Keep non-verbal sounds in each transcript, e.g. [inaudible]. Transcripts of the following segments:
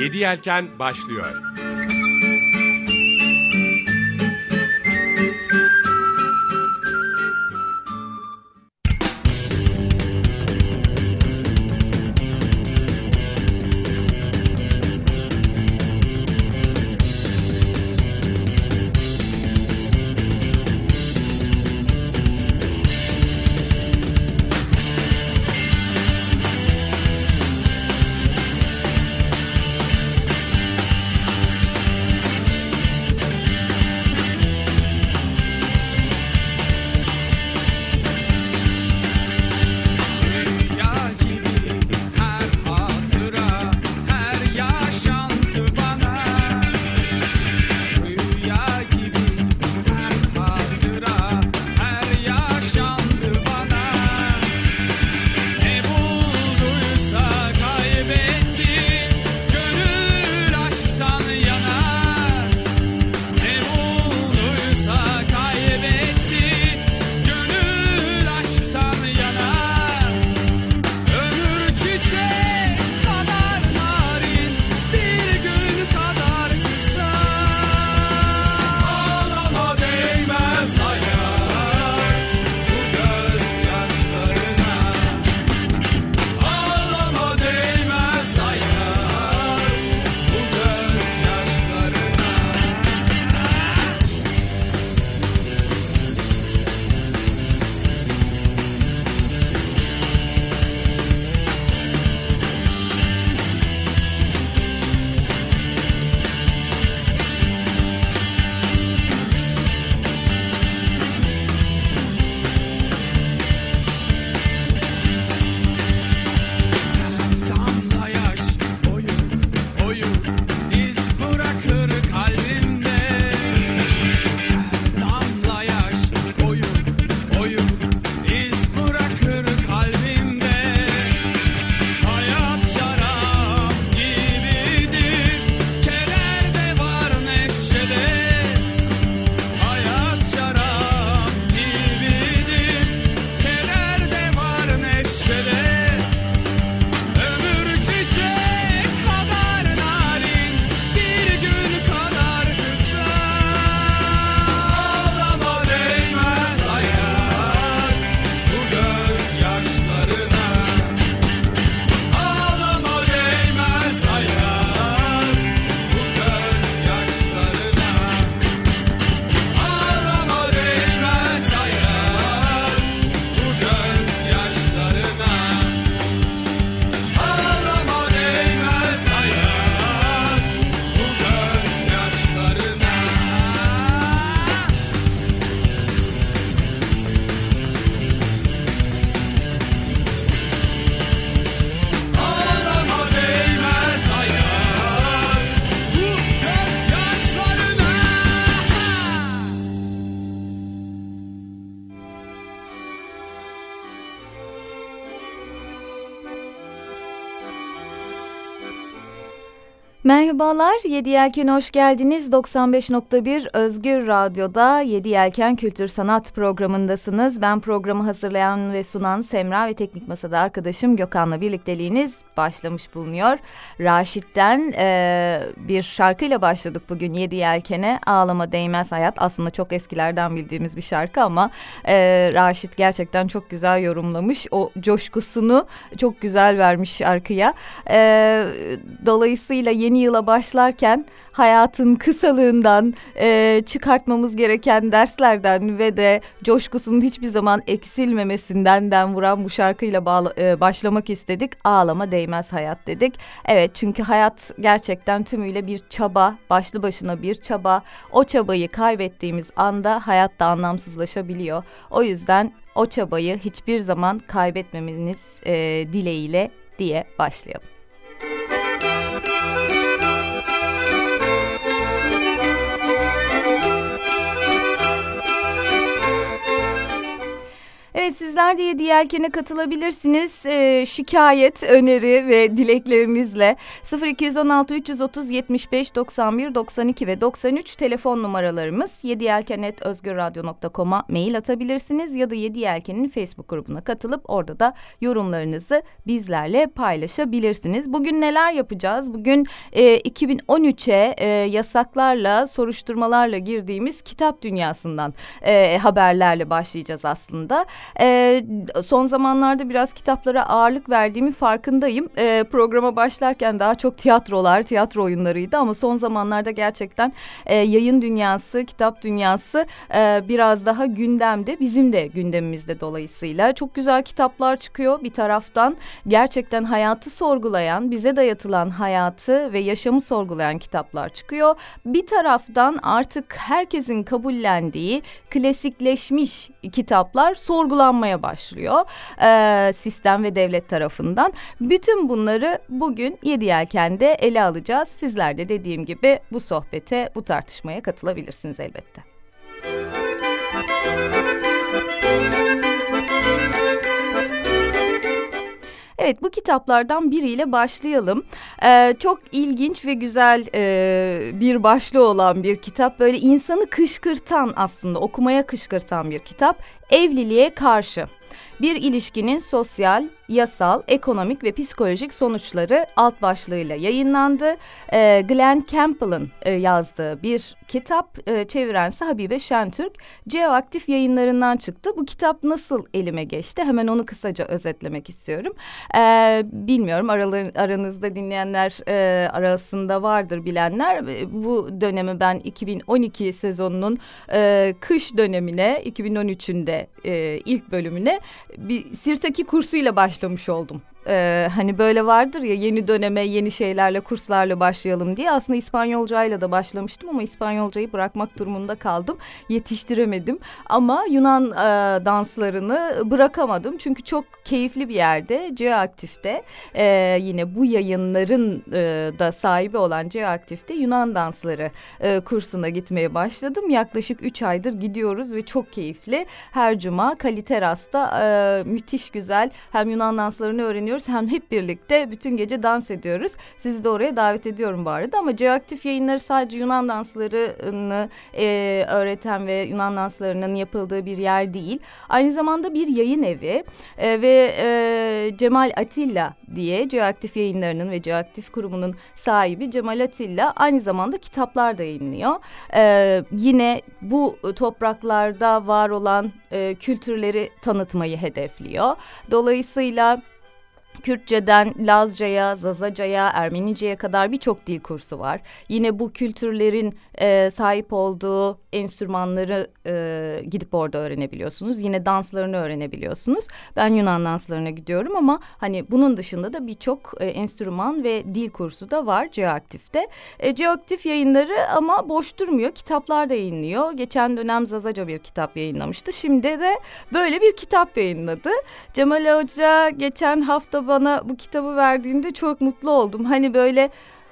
Yedi Yelken başlıyor. Merhabalar, Yedi Yelken hoş geldiniz. 95.1 Özgür Radyo'da Yedi Yelken Kültür Sanat programındasınız. Ben programı hazırlayan ve sunan Semra ve Teknik Masa'da arkadaşım Gökhan'la birlikteliğiniz başlamış bulunuyor. Raşit'ten e, bir şarkıyla başladık bugün Yedi Yelken'e. Ağlama Değmez Hayat. Aslında çok eskilerden bildiğimiz bir şarkı ama e, Raşit gerçekten çok güzel yorumlamış. O coşkusunu çok güzel vermiş şarkıya. E, dolayısıyla yeni yıla başlarken hayatın kısalığından e, çıkartmamız gereken derslerden ve de coşkusunun hiçbir zaman eksilmemesinden den vuran bu şarkıyla bağla, e, başlamak istedik. Ağlama değmez hayat dedik. Evet çünkü hayat gerçekten tümüyle bir çaba, başlı başına bir çaba. O çabayı kaybettiğimiz anda hayat da anlamsızlaşabiliyor. O yüzden o çabayı hiçbir zaman kaybetmemeniz e, dileğiyle diye başlayalım. Evet sizler de Yedi Yelken'e katılabilirsiniz. Ee, şikayet, öneri ve dileklerinizle 0216 330 75 91 92 ve 93 telefon numaralarımız. yediyelken.özgürradyo.com'a mail atabilirsiniz ya da Yedi Yelken'in Facebook grubuna katılıp orada da yorumlarınızı bizlerle paylaşabilirsiniz. Bugün neler yapacağız? Bugün e, 2013'e e, yasaklarla, soruşturmalarla girdiğimiz kitap dünyasından e, haberlerle başlayacağız aslında. E, son zamanlarda biraz kitaplara ağırlık verdiğimi farkındayım. E, programa başlarken daha çok tiyatrolar, tiyatro oyunlarıydı ama son zamanlarda gerçekten e, yayın dünyası, kitap dünyası e, biraz daha gündemde. Bizim de gündemimizde dolayısıyla. Çok güzel kitaplar çıkıyor bir taraftan. Gerçekten hayatı sorgulayan, bize dayatılan hayatı ve yaşamı sorgulayan kitaplar çıkıyor. Bir taraftan artık herkesin kabullendiği klasikleşmiş kitaplar sorgulanmaya başlıyor. Ee, sistem ve devlet tarafından. Bütün bunları bugün Yedi Yelken'de ele alacağız. Sizler de dediğim gibi bu sohbete, bu tartışmaya katılabilirsiniz elbette. Evet bu kitaplardan biriyle başlayalım. Ee, çok ilginç ve güzel e, bir başlığı olan bir kitap. Böyle insanı kışkırtan aslında okumaya kışkırtan bir kitap. Evliliğe karşı. Bir ilişkinin sosyal, yasal, ekonomik ve psikolojik sonuçları alt başlığıyla yayınlandı. Ee, Glenn Campbell'ın e, yazdığı bir kitap, e, çevirense Habibe Şentürk. Geoaktif yayınlarından çıktı. Bu kitap nasıl elime geçti? Hemen onu kısaca özetlemek istiyorum. Ee, bilmiyorum aralar, aranızda dinleyenler e, arasında vardır bilenler. E, Bu dönemi ben 2012 sezonunun e, kış dönemine, 2013'ün de e, ilk bölümüne bir Sirtaki kursuyla başlamış oldum. Ee, hani böyle vardır ya yeni döneme yeni şeylerle kurslarla başlayalım diye. Aslında İspanyolcayla da başlamıştım ama İspanyolcayı bırakmak durumunda kaldım. Yetiştiremedim. Ama Yunan e, danslarını bırakamadım. Çünkü çok keyifli bir yerde Geoaktif'te e, yine bu yayınların e, da sahibi olan Geoaktif'te Yunan dansları e, kursuna gitmeye başladım. Yaklaşık üç aydır gidiyoruz ve çok keyifli. Her cuma Kaliteras'ta e, müthiş güzel hem Yunan danslarını öğreniyoruz hem hep birlikte bütün gece dans ediyoruz. Sizi de oraya davet ediyorum bu arada ama Geoaktif yayınları sadece Yunan danslarını e, öğreten ve Yunan danslarının yapıldığı bir yer değil. Aynı zamanda bir yayın evi e, ve e, Cemal Atilla diye Geoaktif yayınlarının ve Geoaktif kurumunun sahibi Cemal Atilla aynı zamanda kitaplar da yayınlıyor. E, yine bu topraklarda var olan e, kültürleri tanıtmayı hedefliyor. Dolayısıyla Kürtçeden Lazca'ya, Zazaca'ya, Ermenice'ye kadar birçok dil kursu var. Yine bu kültürlerin e, sahip olduğu enstrümanları e, gidip orada öğrenebiliyorsunuz. Yine danslarını öğrenebiliyorsunuz. Ben Yunan danslarına gidiyorum ama hani bunun dışında da birçok e, enstrüman ve dil kursu da var Geoaktif'te. E, Geoaktif yayınları ama boş durmuyor. Kitaplar da yayınlıyor. Geçen dönem Zazaca bir kitap yayınlamıştı. Şimdi de böyle bir kitap yayınladı. Cemal Hoca geçen hafta bana bu kitabı verdiğinde çok mutlu oldum. Hani böyle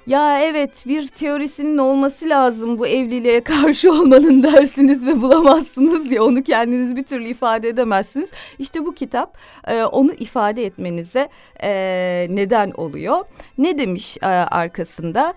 ya evet bir teorisinin olması lazım bu evliliğe karşı olmanın [laughs] dersiniz ve bulamazsınız ya onu kendiniz bir türlü ifade edemezsiniz. İşte bu kitap e, onu ifade etmenize e, neden oluyor. Ne demiş e, arkasında?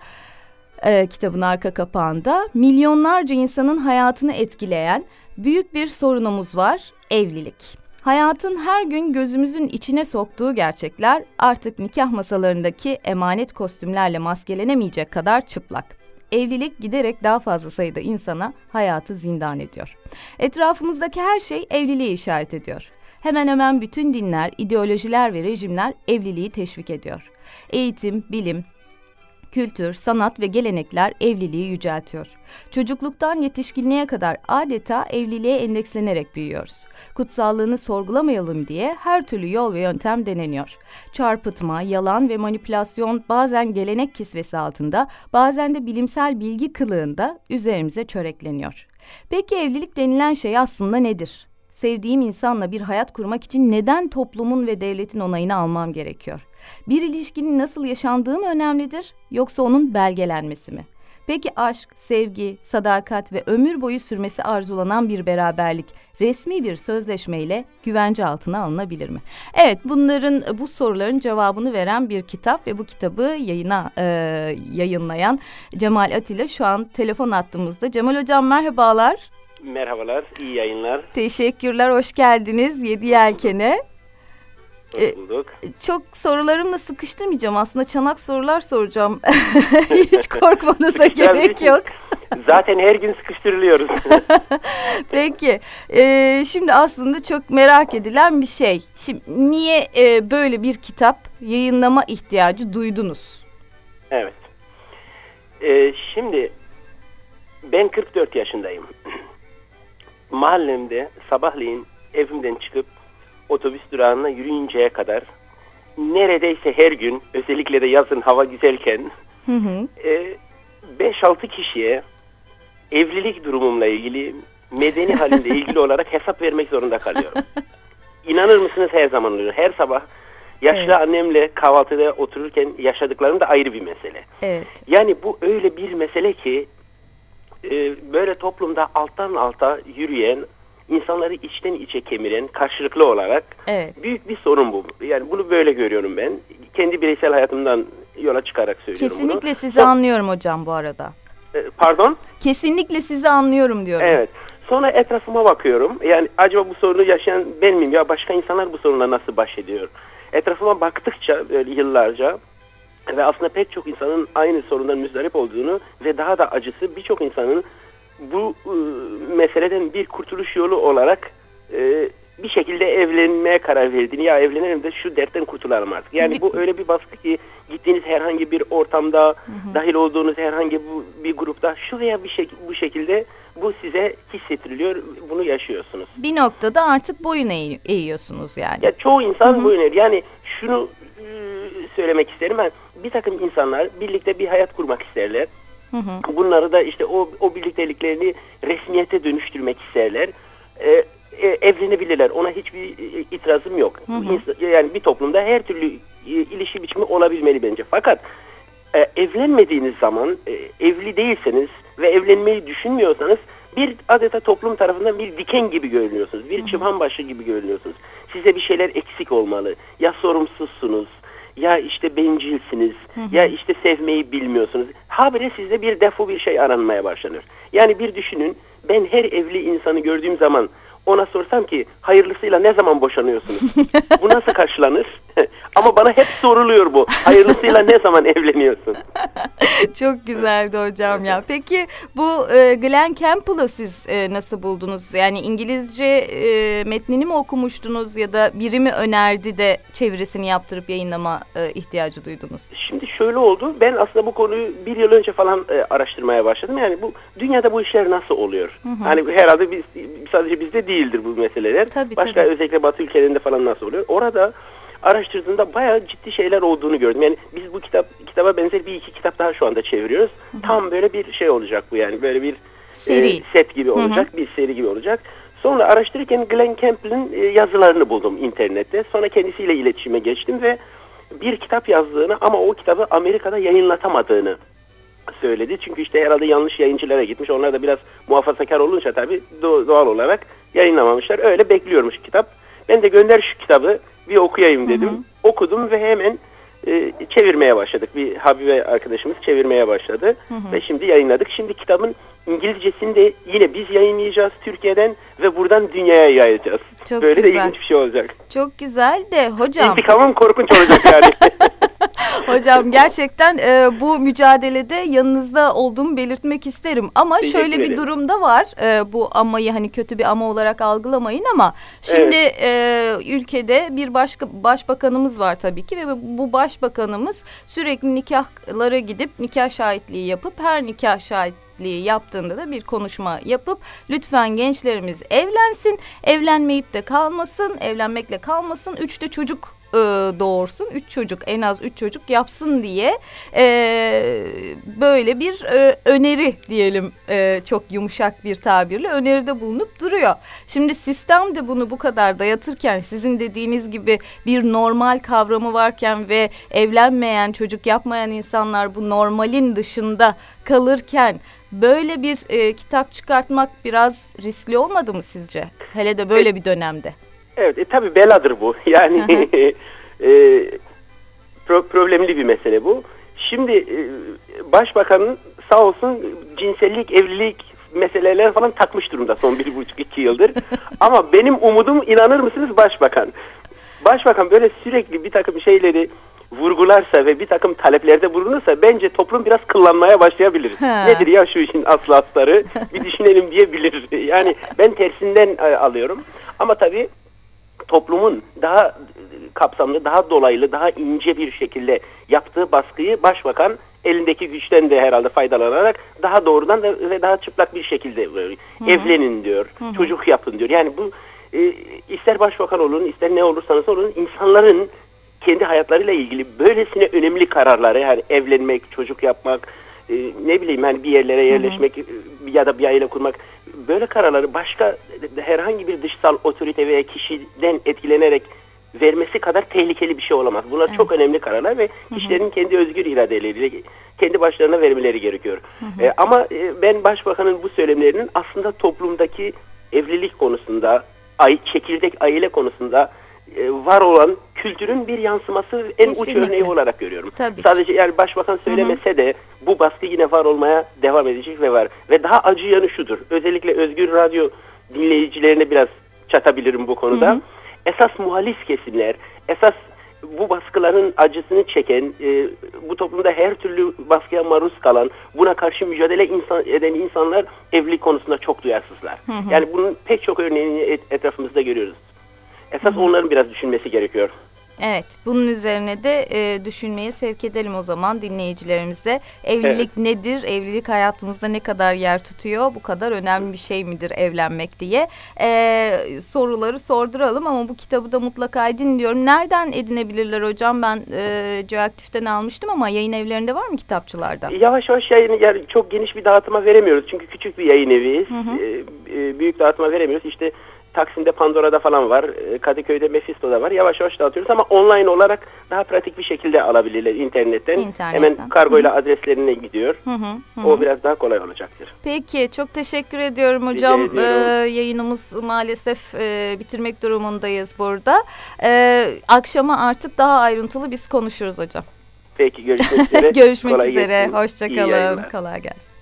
E, kitabın arka kapağında milyonlarca insanın hayatını etkileyen büyük bir sorunumuz var evlilik. Hayatın her gün gözümüzün içine soktuğu gerçekler artık nikah masalarındaki emanet kostümlerle maskelenemeyecek kadar çıplak. Evlilik giderek daha fazla sayıda insana hayatı zindan ediyor. Etrafımızdaki her şey evliliğe işaret ediyor. Hemen hemen bütün dinler, ideolojiler ve rejimler evliliği teşvik ediyor. Eğitim, bilim, kültür, sanat ve gelenekler evliliği yüceltiyor. Çocukluktan yetişkinliğe kadar adeta evliliğe endekslenerek büyüyoruz. Kutsallığını sorgulamayalım diye her türlü yol ve yöntem deneniyor. Çarpıtma, yalan ve manipülasyon bazen gelenek kisvesi altında, bazen de bilimsel bilgi kılığında üzerimize çörekleniyor. Peki evlilik denilen şey aslında nedir? Sevdiğim insanla bir hayat kurmak için neden toplumun ve devletin onayını almam gerekiyor? Bir ilişkinin nasıl yaşandığı mı önemlidir yoksa onun belgelenmesi mi? Peki aşk, sevgi, sadakat ve ömür boyu sürmesi arzulanan bir beraberlik resmi bir sözleşmeyle güvence altına alınabilir mi? Evet bunların bu soruların cevabını veren bir kitap ve bu kitabı yayına e, yayınlayan Cemal Atilla şu an telefon attığımızda. Cemal Hocam merhabalar. Merhabalar, iyi yayınlar. Teşekkürler, hoş geldiniz Yedi Yelken'e. Hoş E, bulduk. Çok sorularımla sıkıştırmayacağım. Aslında çanak sorular soracağım. [laughs] Hiç korkmanıza gerek yok. Zaten her gün sıkıştırılıyoruz. [laughs] Peki. Ee, şimdi aslında çok merak edilen bir şey. Şimdi niye e, böyle bir kitap yayınlama ihtiyacı duydunuz? evet. Ee, şimdi ben 44 yaşındayım. [clears throat] Mahallemde sabahleyin evimden çıkıp otobüs durağına yürüyünceye kadar neredeyse her gün özellikle de yazın hava güzelken Hı hı. e, 5-6 kişiye evlilik durumumla ilgili medeni halimle [laughs] ilgili olarak hesap vermek zorunda kalıyorum. İnanır mısınız her zaman oluyor. Her sabah yaşlı Evet. annemle kahvaltıda otururken yaşadıklarım da ayrı bir mesele. Evet. Yani bu öyle bir mesele ki e, böyle toplumda alttan alta yürüyen, insanları içten içe kemiren karşılıklı olarak Evet. büyük bir sorun bu. Yani bunu böyle görüyorum ben. Kendi bireysel hayatımdan yola çıkarak söylüyorum bunu. Kesinlikle sizi anlıyorum hocam bu arada. E, Pardon? Kesinlikle sizi anlıyorum diyorum. Evet. Sonra etrafıma bakıyorum. Yani acaba bu sorunu yaşayan ben miyim ya başka insanlar bu sorunla nasıl baş ediyor? Etrafıma baktıkça böyle yıllarca ve aslında pek çok insanın aynı sorundan müzdarip olduğunu ve daha da acısı birçok insanın bu e, meseleden bir kurtuluş yolu olarak e, bir şekilde evlenmeye karar verdiğini ya evlenelim de şu dertten kurtulalım artık. Yani bu öyle bir baskı ki gittiğiniz herhangi bir ortamda dahil olduğunuz herhangi bu, bir grupta şu veya bir şey, bu şekilde bu size hissettiriliyor. Bunu yaşıyorsunuz. Bir noktada artık boyun eğ- eğiyorsunuz yani. Ya çoğu insan bu yönel. Yani şunu e, söylemek isterim ben. Bir takım insanlar birlikte bir hayat kurmak isterler. Hı hı. Bunları da işte o, o birlikteliklerini resmiyete dönüştürmek isterler. Ee, e, evlenebilirler. Ona hiçbir e, itirazım yok. İnsan- Yani bir toplumda her türlü e, ilişki biçimi olabilmeli bence. Fakat e, evlenmediğiniz zaman, e, evli değilseniz ve evlenmeyi düşünmüyorsanız bir adeta toplum tarafından bir diken gibi görünüyorsunuz. Bir çıban başı gibi görünüyorsunuz. Size bir şeyler eksik olmalı. Ya sorumsuzsunuz, ya işte bencilsiniz, ya işte sevmeyi bilmiyorsunuz. Habire sizde bir defo bir şey aranmaya başlanır. Yani bir düşünün, ben her evli insanı gördüğüm zaman ona sorsam ki hayırlısıyla ne zaman boşanıyorsunuz? bu nasıl karşılanır? [laughs] Ama bana hep soruluyor bu. Hayırlısıyla ne zaman evleniyorsun? [laughs] Çok güzeldi hocam ya. Peki bu e, Glenn Campbell'ı siz e, nasıl buldunuz? Yani İngilizce e, metnini mi okumuştunuz ya da biri mi önerdi de çevirisini yaptırıp yayınlama e, ihtiyacı duydunuz? Şimdi şöyle oldu. Ben aslında bu konuyu bir yıl önce falan e, araştırmaya başladım. Yani bu dünyada bu işler nasıl oluyor? Hani herhalde biz sadece bizde değildir bu meseleler. Tabii, Başka tabii. özellikle Batı ülkelerinde falan nasıl oluyor? Orada araştırdığımda bayağı ciddi şeyler olduğunu gördüm. Yani biz bu kitap kitaba benzer bir iki kitap daha şu anda çeviriyoruz. Tam böyle bir şey olacak bu yani. Böyle bir Seri. e, set gibi olacak, bir seri gibi olacak. Sonra araştırırken Glenn Campbell'ın e, yazılarını buldum internette. Sonra kendisiyle iletişime geçtim ve bir kitap yazdığını ama o kitabı Amerika'da yayınlatamadığını söyledi. Çünkü işte herhalde yanlış yayıncılara gitmiş. Onlar da biraz muhafazakar olunca tabii do- doğal olarak yayınlamamışlar. Öyle bekliyormuş kitap. Ben de gönder şu kitabı bir okuyayım dedim. Okudum ve hemen e, çevirmeye başladık. Bir Habibe arkadaşımız çevirmeye başladı. Ve şimdi yayınladık. Şimdi kitabın İngilizcesini de yine biz yayınlayacağız Türkiye'den ve buradan dünyaya yayacağız. Çok Böyle güzel. de ilginç bir şey olacak. Çok güzel de hocam. İntikamım korkunç olacak yani. [laughs] Hocam gerçekten e, bu mücadelede yanınızda olduğumu belirtmek isterim. Ama Teşekkür şöyle bir ederim. durumda var. E, bu amayı hani kötü bir ama olarak algılamayın ama şimdi e, ülkede bir başka başbakanımız var tabii ki ve bu başbakanımız sürekli nikahlara gidip nikah şahitliği yapıp her nikah şahitliği yaptığında da bir konuşma yapıp lütfen gençlerimiz evlensin, evlenmeyip de kalmasın, evlenmekle kalmasın, üçte çocuk e, doğursun. Üç çocuk en az üç çocuk yapsın diye e, böyle bir e, öneri diyelim e, çok yumuşak bir tabirle öneride bulunup duruyor. Şimdi sistem de bunu bu kadar dayatırken sizin dediğiniz gibi bir normal kavramı varken ve evlenmeyen çocuk yapmayan insanlar bu normalin dışında kalırken böyle bir e, kitap çıkartmak biraz riskli olmadı mı sizce? Hele de böyle bir dönemde. Evet, e, tabii beladır bu. [laughs] Yani e, pro- problemli bir mesele bu. Şimdi e, başbakanın sağ olsun cinsellik, evlilik meseleler falan takmış durumda son bir buçuk iki yıldır. [laughs] Ama benim umudum inanır mısınız başbakan. Başbakan böyle sürekli bir takım şeyleri vurgularsa ve bir takım taleplerde bulunursa bence toplum biraz kıllanmaya başlayabilir. Ha. Nedir ya şu işin aslı astarı bir [laughs] düşünelim diyebilir. [laughs] Yani ben tersinden e, alıyorum. Ama tabii toplumun daha kapsamlı, daha dolaylı, daha ince bir şekilde yaptığı baskıyı başbakan elindeki güçten de herhalde faydalanarak daha doğrudan da ve daha çıplak bir şekilde böyle evlenin diyor, çocuk yapın diyor. Yani bu e, ister başbakan olun, ister ne olursanız olun insanların kendi hayatlarıyla ilgili böylesine önemli kararları yani evlenmek, çocuk yapmak, e, ne bileyim hani bir yerlere yerleşmek e, ya da bir aile kurmak böyle kararları başka herhangi bir dışsal otorite veya kişiden etkilenerek vermesi kadar tehlikeli bir şey olamaz. Bunlar çok önemli kararlar ve kişilerin kendi özgür iradeleriyle kendi başlarına vermeleri gerekiyor. E, ama e, ben başbakanın bu söylemlerinin aslında toplumdaki evlilik konusunda, ay, çekirdek aile konusunda var olan kültürün bir yansıması en uç Kesinlikle. örneği olarak görüyorum. Tabii. Sadece yani başbakan söylemese de bu baskı yine var olmaya devam edecek ve var. Ve daha acı yanı şudur. Özellikle Özgür Radyo dinleyicilerine biraz çatabilirim bu konuda. Esas muhalif kesimler, esas bu baskıların acısını çeken, e, bu toplumda her türlü baskıya maruz kalan, buna karşı mücadele insan, eden insanlar evlilik konusunda çok duyarsızlar. Yani bunun pek çok örneğini et- etrafımızda görüyoruz. Esas onların biraz düşünmesi gerekiyor. Evet, bunun üzerine de e, düşünmeye sevk edelim o zaman dinleyicilerimize. Evlilik nedir? Evlilik hayatınızda ne kadar yer tutuyor? Bu kadar önemli bir şey midir evlenmek diye e, soruları sorduralım ama bu kitabı da mutlaka edin diyorum. Nereden edinebilirler hocam? Ben e, Coaktif'ten almıştım ama yayın evlerinde var mı kitapçılarda? Yavaş yavaş yayını yani çok geniş bir dağıtıma veremiyoruz. Çünkü küçük bir yayın eviyiz. Ee, e, büyük dağıtıma veremiyoruz. İşte Taksim'de Pandora'da falan var. e, Kadıköy'de Mephisto'da var. Yavaş yavaş dağıtıyoruz ama online olarak daha pratik bir şekilde alabilirler internetten. İnternetten. Hemen kargoyla adreslerine gidiyor. Hı hı, hı. O biraz daha kolay olacaktır. Peki çok teşekkür ediyorum hocam. Ee, yayınımız maalesef e, bitirmek durumundayız burada. Ee, akşama artık daha ayrıntılı biz konuşuruz hocam. Peki görüşmek [laughs] üzere. Görüşmek Kolay üzere. Hoşçakalın. Kolay gelsin.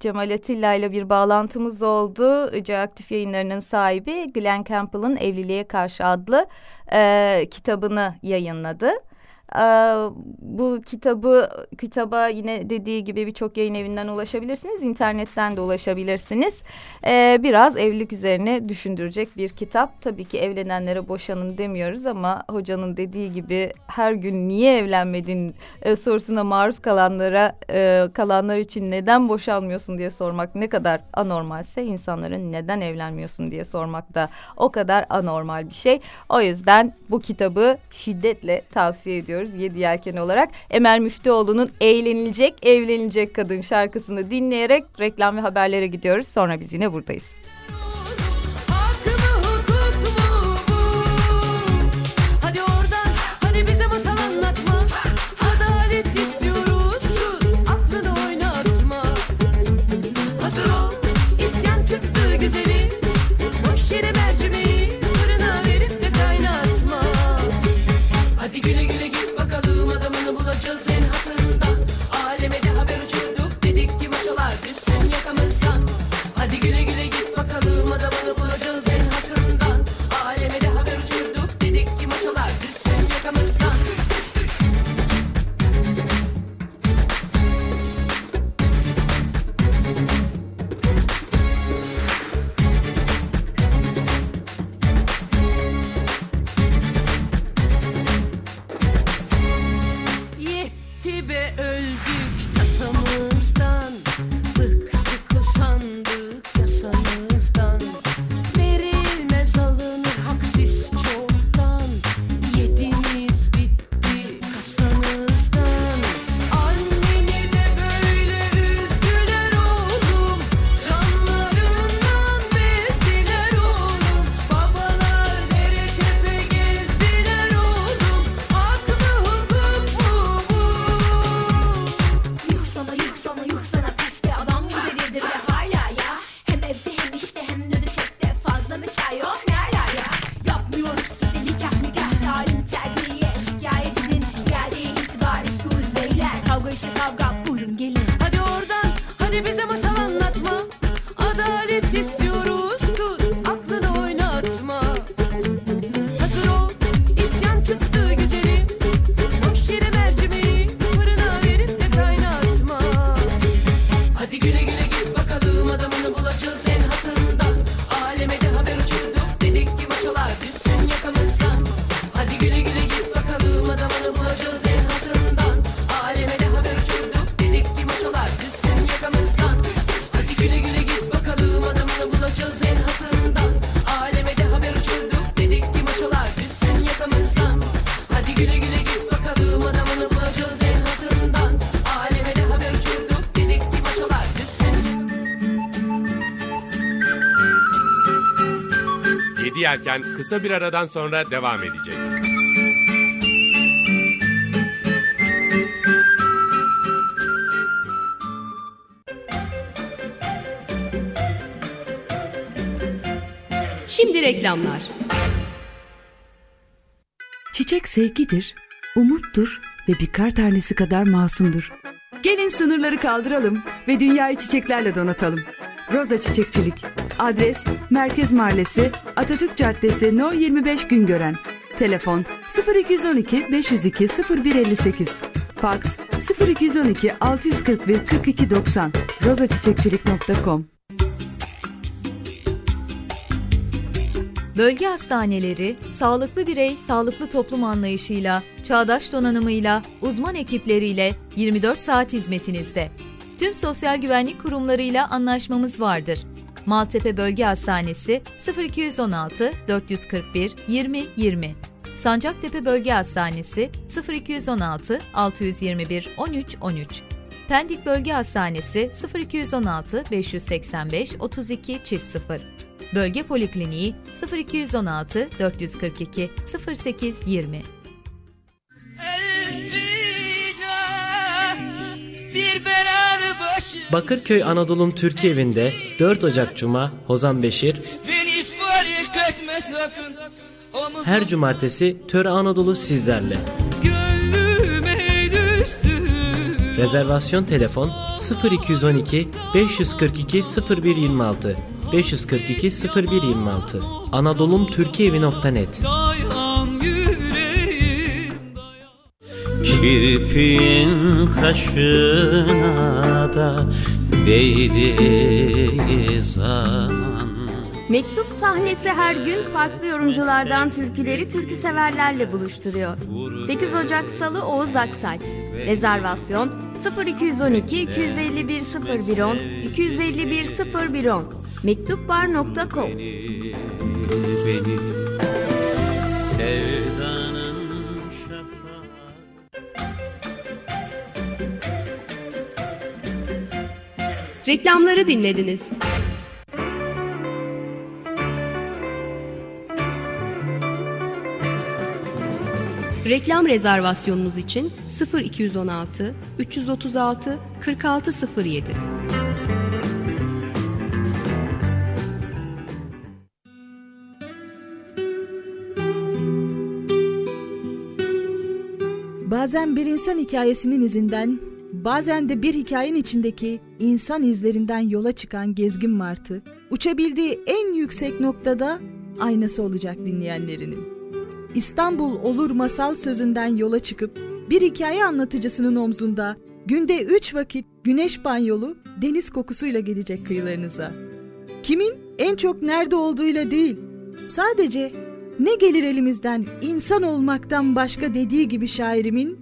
Cemal Atilla ile bir bağlantımız oldu. Aktif yayınlarının sahibi Glenn Campbell'ın Evliliğe Karşı adlı e, kitabını yayınladı. E, bu kitabı kitaba yine dediği gibi birçok yayın evinden ulaşabilirsiniz. internetten de ulaşabilirsiniz. E, biraz evlilik üzerine düşündürecek bir kitap. Tabii ki evlenenlere boşanın demiyoruz ama hocanın dediği gibi her gün niye evlenmedin e, sorusuna maruz kalanlara e, kalanlar için neden boşanmıyorsun diye sormak ne kadar anormalse insanların neden evlenmiyorsun diye sormak da o kadar anormal bir şey. O yüzden bu kitabı şiddetle tavsiye ediyoruz Yedi Yelken olarak. Emel Müftüoğlu'nun Eğlenilecek Evlenilecek Kadın şarkısını dinleyerek reklam ve haberlere gidiyoruz. Sonra biz yine buradayız. Kısa bir aradan sonra devam edecek. Şimdi reklamlar. Çiçek sevgidir, umuttur ve bir kar tanesi kadar masumdur. Gelin sınırları kaldıralım ve dünyayı çiçeklerle donatalım. Roza Çiçekçilik. Adres Merkez Mahallesi, Atatürk Caddesi No 25 Güngören. Telefon 0212 502 0158. Fax 0212 641 42 90. rozaçiçekçilik.com Bölge hastaneleri, sağlıklı birey, sağlıklı toplum anlayışıyla, çağdaş donanımıyla, uzman ekipleriyle 24 saat hizmetinizde. Tüm sosyal güvenlik kurumlarıyla anlaşmamız vardır. Maltepe Bölge Hastanesi 0216 441 20 20. Sancaktepe Bölge Hastanesi 0216 621 13 13. Pendik Bölge Hastanesi 0216 585 32 çift 0. Bölge Polikliniği 0216 442 08 20. Bir başı Bakırköy Anadolu'nun Türkiye evinde 4 Ocak Cuma Hozan Beşir. Her cumartesi Töre Anadolu sizlerle. Rezervasyon telefon 0212 542 0126 542 0126 anadolumtürkiyevi.net Dayan Kirpiğin kaşına da değdiği zaman Mektup sahnesi her gün farklı yorumculardan türküleri türkü severlerle buluşturuyor. 8 Ocak Salı Oğuz Aksaç. Rezervasyon 0212 251 0110 251 0110 mektupbar.com beni Reklamları dinlediniz. Reklam rezervasyonunuz için 0216 336 4607. Bazen bir insan hikayesinin izinden, bazen de bir hikayenin içindeki insan izlerinden yola çıkan gezgin martı, uçabildiği en yüksek noktada aynası olacak dinleyenlerinin. İstanbul olur masal sözünden yola çıkıp bir hikaye anlatıcısının omzunda günde üç vakit güneş banyolu deniz kokusuyla gelecek kıyılarınıza. Kimin en çok nerede olduğuyla değil, sadece ne gelir elimizden insan olmaktan başka dediği gibi şairimin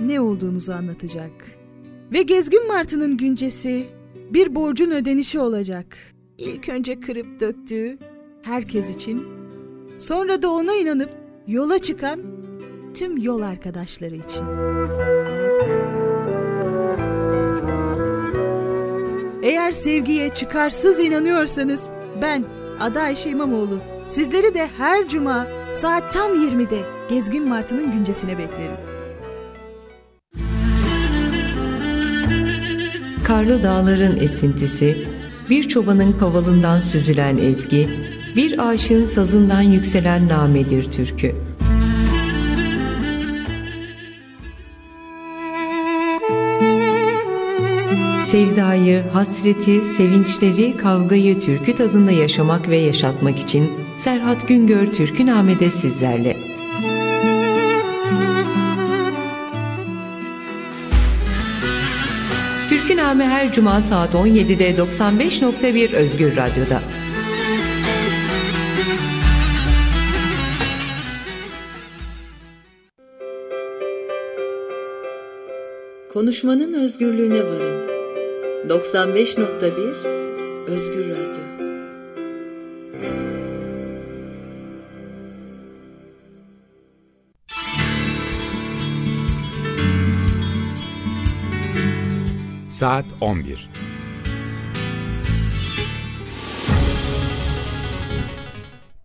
ne olduğumuzu anlatacak. Ve Gezgin Martı'nın güncesi bir borcun ödenişi olacak. İlk önce kırıp döktüğü herkes için, sonra da ona inanıp yola çıkan tüm yol arkadaşları için. Eğer sevgiye çıkarsız inanıyorsanız ben Ada Ayşe sizleri de her cuma saat tam 20'de Gezgin Martı'nın güncesine beklerim. Karlı dağların esintisi, bir çobanın kavalından süzülen ezgi, bir aşığın sazından yükselen namedir türkü. Sevdayı, hasreti, sevinçleri, kavgayı türkü tadında yaşamak ve yaşatmak için Serhat Güngör Türküname'de sizlerle. Türküname her cuma saat 17'de 95.1 Özgür Radyo'da. Konuşmanın özgürlüğüne varın. 95.1 Özgür Radyo. Saat 11.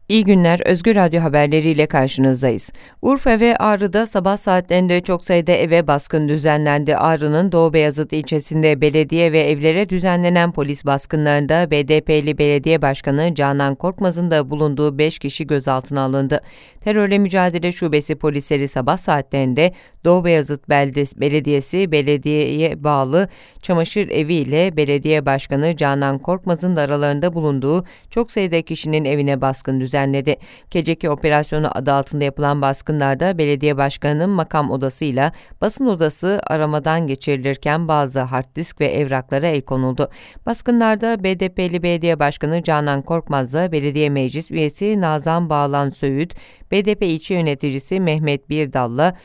İyi günler, Özgür Radyo haberleriyle karşınızdayız. Urfa ve Ağrı'da sabah saatlerinde çok sayıda eve baskın düzenlendi. Ağrı'nın Doğu Beyazıt ilçesinde belediye ve evlere düzenlenen polis baskınlarında BDP'li belediye başkanı Canan Korkmaz'ın da bulunduğu 5 kişi gözaltına alındı. Terörle Mücadele Şubesi polisleri sabah saatlerinde Doğu Beyazıt Belediyesi belediyeye bağlı çamaşır evi ile belediye başkanı Canan Korkmaz'ın da aralarında bulunduğu çok sayıda kişinin evine baskın düzenledi. Geceki operasyonu adı altında yapılan baskınlarda belediye başkanının makam odasıyla basın odası aramadan geçirilirken bazı hard disk ve evraklara el konuldu. Baskınlarda BDP'li belediye başkanı Canan Korkmaz'la belediye meclis üyesi Nazan Bağlan Söğüt, BDP ilçe yöneticisi Mehmet Birdal'la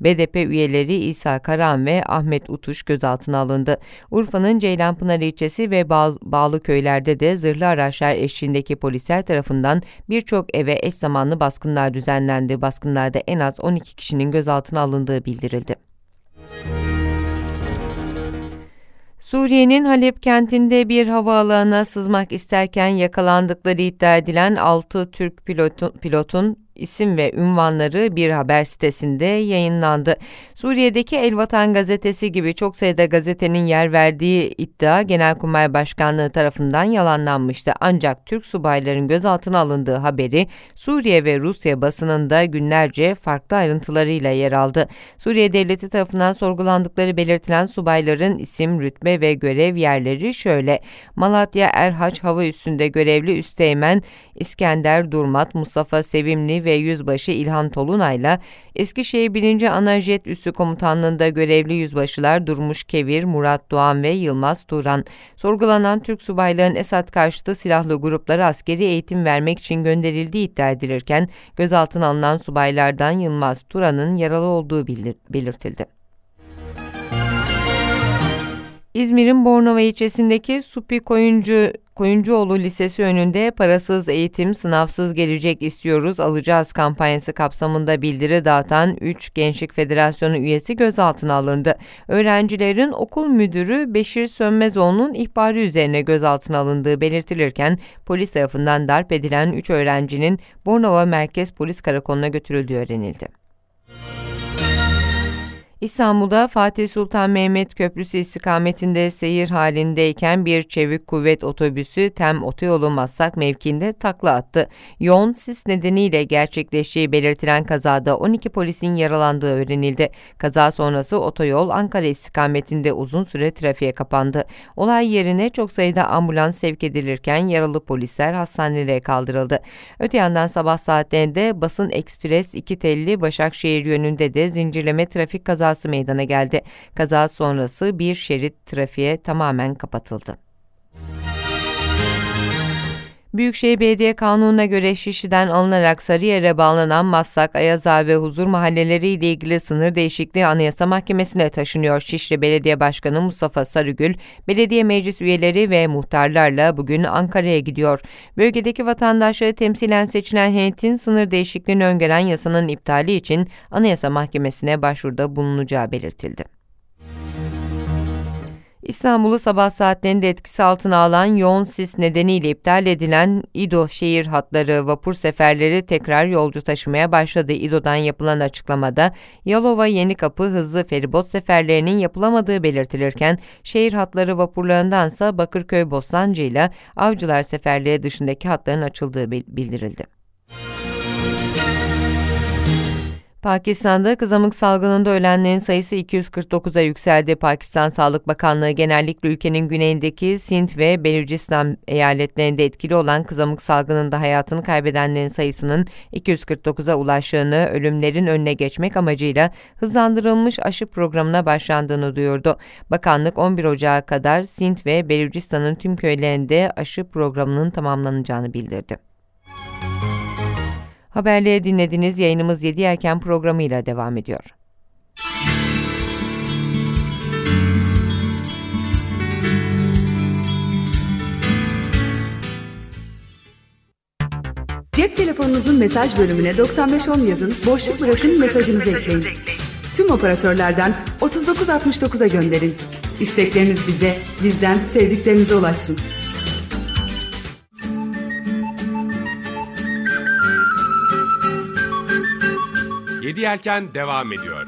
BDP üyeleri İsa Karahan ve Ahmet Utuş gözaltına alındı. Urfa'nın Ceylanpınar ilçesi ve bağ bağlı köylerde de zırhlı araçlar eşliğindeki polisler tarafından birçok eve eş zamanlı baskınlar düzenlendi. Baskınlarda en az 12 kişinin gözaltına alındığı bildirildi. Suriye'nin Halep kentinde bir havaalanına sızmak isterken yakalandıkları iddia edilen 6 Türk pilotun, pilotun isim ve ünvanları bir haber sitesinde yayınlandı. Suriye'deki El Vatan gazetesi gibi çok sayıda gazetenin yer verdiği iddia Genelkurmay Başkanlığı tarafından yalanlanmıştı. Ancak Türk subayların gözaltına alındığı haberi Suriye ve Rusya basınında günlerce farklı ayrıntılarıyla yer aldı. Suriye devleti tarafından sorgulandıkları belirtilen subayların isim, rütbe ve görev yerleri şöyle. Malatya Erhaç Hava Üssü'nde görevli Üsteğmen İskender Durmat, Mustafa Sevimli ve Yüzbaşı İlhan Tolunay'la Eskişehir 1. Anajet Üssü Komutanlığı'nda görevli yüzbaşılar Durmuş Kevir, Murat Doğan ve Yılmaz Turan. Sorgulanan Türk subayların Esad karşıtı silahlı gruplara askeri eğitim vermek için gönderildiği iddia edilirken gözaltına alınan subaylardan Yılmaz Turan'ın yaralı olduğu belirtildi. İzmir'in Bornova ilçesindeki Supi Koyuncu Koyuncuoğlu Lisesi önünde parasız eğitim, sınavsız gelecek istiyoruz alacağız kampanyası kapsamında bildiri dağıtan 3 Gençlik Federasyonu üyesi gözaltına alındı. Öğrencilerin okul müdürü Beşir Sönmezoğlu'nun ihbarı üzerine gözaltına alındığı belirtilirken polis tarafından darp edilen 3 öğrencinin Bornova Merkez Polis Karakolu'na götürüldüğü öğrenildi. İstanbul'da Fatih Sultan Mehmet Köprüsü istikametinde seyir halindeyken bir çevik kuvvet otobüsü Tem Otoyolu Maslak mevkiinde takla attı. Yoğun sis nedeniyle gerçekleştiği belirtilen kazada 12 polisin yaralandığı öğrenildi. Kaza sonrası otoyol Ankara istikametinde uzun süre trafiğe kapandı. Olay yerine çok sayıda ambulans sevk edilirken yaralı polisler hastanelere kaldırıldı. Öte yandan sabah saatlerinde Basın Ekspres 2 telli Başakşehir yönünde de zincirleme trafik kazası kazası meydana geldi. Kaza sonrası bir şerit trafiğe tamamen kapatıldı. Büyükşehir Belediye Kanunu'na göre Şişli'den alınarak Sarıyer'e bağlanan Maslak, Ayaza ve Huzur mahalleleri ile ilgili sınır değişikliği Anayasa Mahkemesi'ne taşınıyor. Şişli Belediye Başkanı Mustafa Sarıgül, belediye meclis üyeleri ve muhtarlarla bugün Ankara'ya gidiyor. Bölgedeki vatandaşları temsilen seçilen heyetin sınır değişikliğini öngören yasanın iptali için Anayasa Mahkemesi'ne başvuruda bulunacağı belirtildi. İstanbul'u sabah saatlerinde etkisi altına alan yoğun sis nedeniyle iptal edilen İdo şehir hatları vapur seferleri tekrar yolcu taşımaya başladı. İdo'dan yapılan açıklamada Yalova Yenikapı hızlı feribot seferlerinin yapılamadığı belirtilirken şehir hatları vapurlarındansa Bakırköy Bostancı ile Avcılar seferleri dışındaki hatların açıldığı bildirildi. Pakistan'da kızamık salgınında ölenlerin sayısı 249'a yükseldi. Pakistan Sağlık Bakanlığı genellikle ülkenin güneyindeki Sint ve Belucistan eyaletlerinde etkili olan kızamık salgınında hayatını kaybedenlerin sayısının 249'a ulaştığını, ölümlerin önüne geçmek amacıyla hızlandırılmış aşı programına başlandığını duyurdu. Bakanlık 11 Ocağı kadar Sint ve Belucistan'ın tüm köylerinde aşı programının tamamlanacağını bildirdi. Haberleri dinlediniz. Yayınımız 7 erken programıyla devam ediyor. Cep telefonunuzun mesaj bölümüne 9510 yazın, boşluk bırakın mesajınızı ekleyin. Tüm operatörlerden 3969'a gönderin. İstekleriniz bize, bizden sevdiklerinize ulaşsın. Yedi Yelken devam ediyor.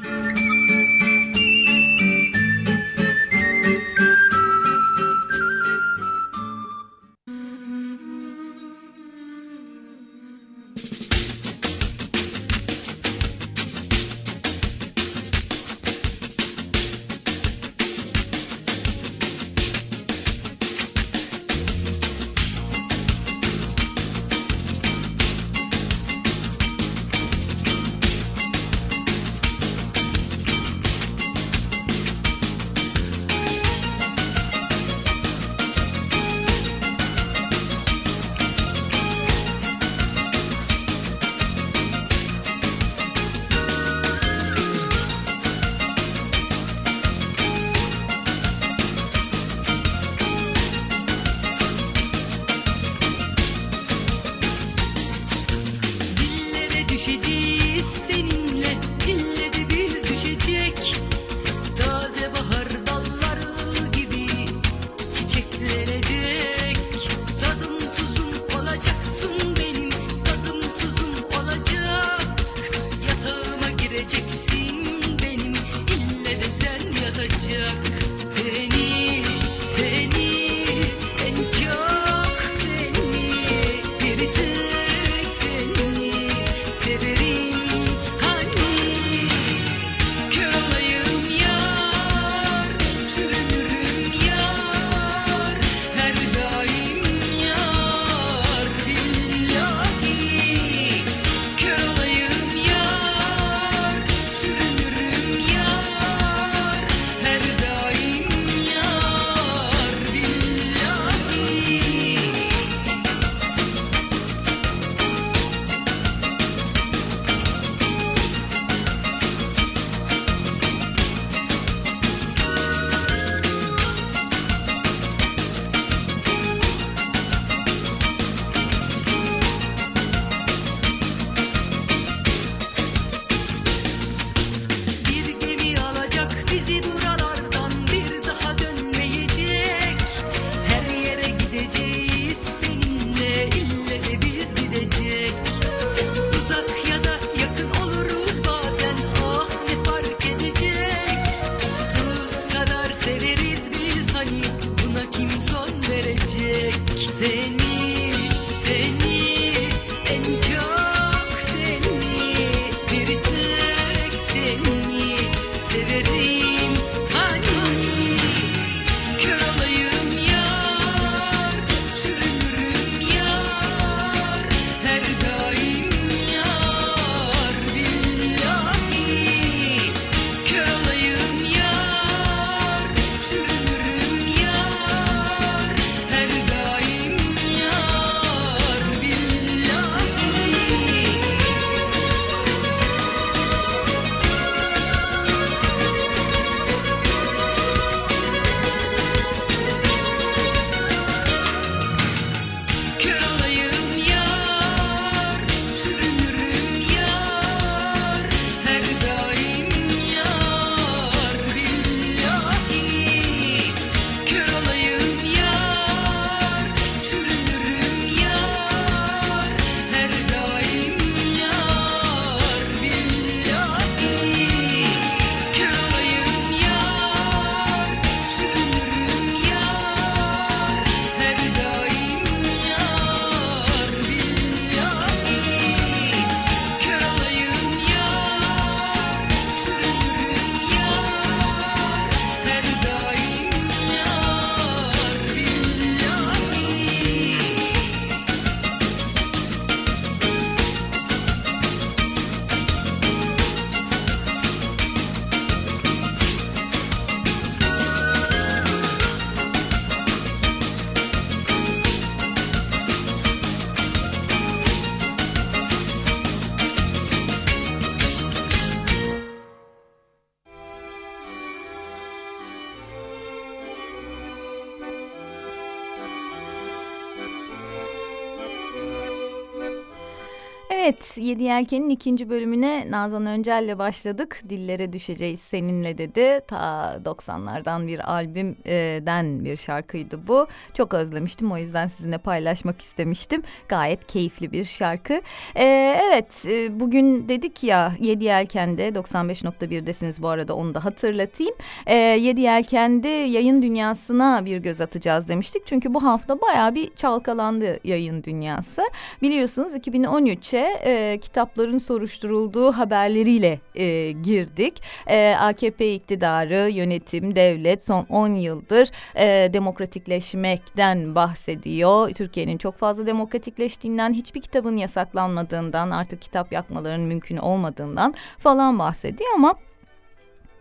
Yedi Yelken'in ikinci bölümüne Nazan Öncel'le başladık. Dillere düşeceğiz seninle dedi. Ta 90'lardan bir albümden bir şarkıydı bu. Çok özlemiştim o yüzden sizinle paylaşmak istemiştim. Gayet keyifli bir şarkı. Ee, evet, e, bugün dedik ya Yedi Yelken'de 95.1'desiniz bu arada onu da hatırlatayım. Ee, Yedi Yelken'de yayın dünyasına bir göz atacağız demiştik. Çünkü bu hafta bayağı bir çalkalandı yayın dünyası. Biliyorsunuz 2013'e e, kitapların soruşturulduğu haberleriyle e, girdik. E, AKP iktidarı, yönetim, devlet son 10 yıldır e, demokratikleşmekten bahsediyor. Türkiye'nin çok fazla demokratikleştiğinden, hiçbir kitabın yasaklanmadığından, artık kitap yakmaların mümkün olmadığından falan bahsediyor ama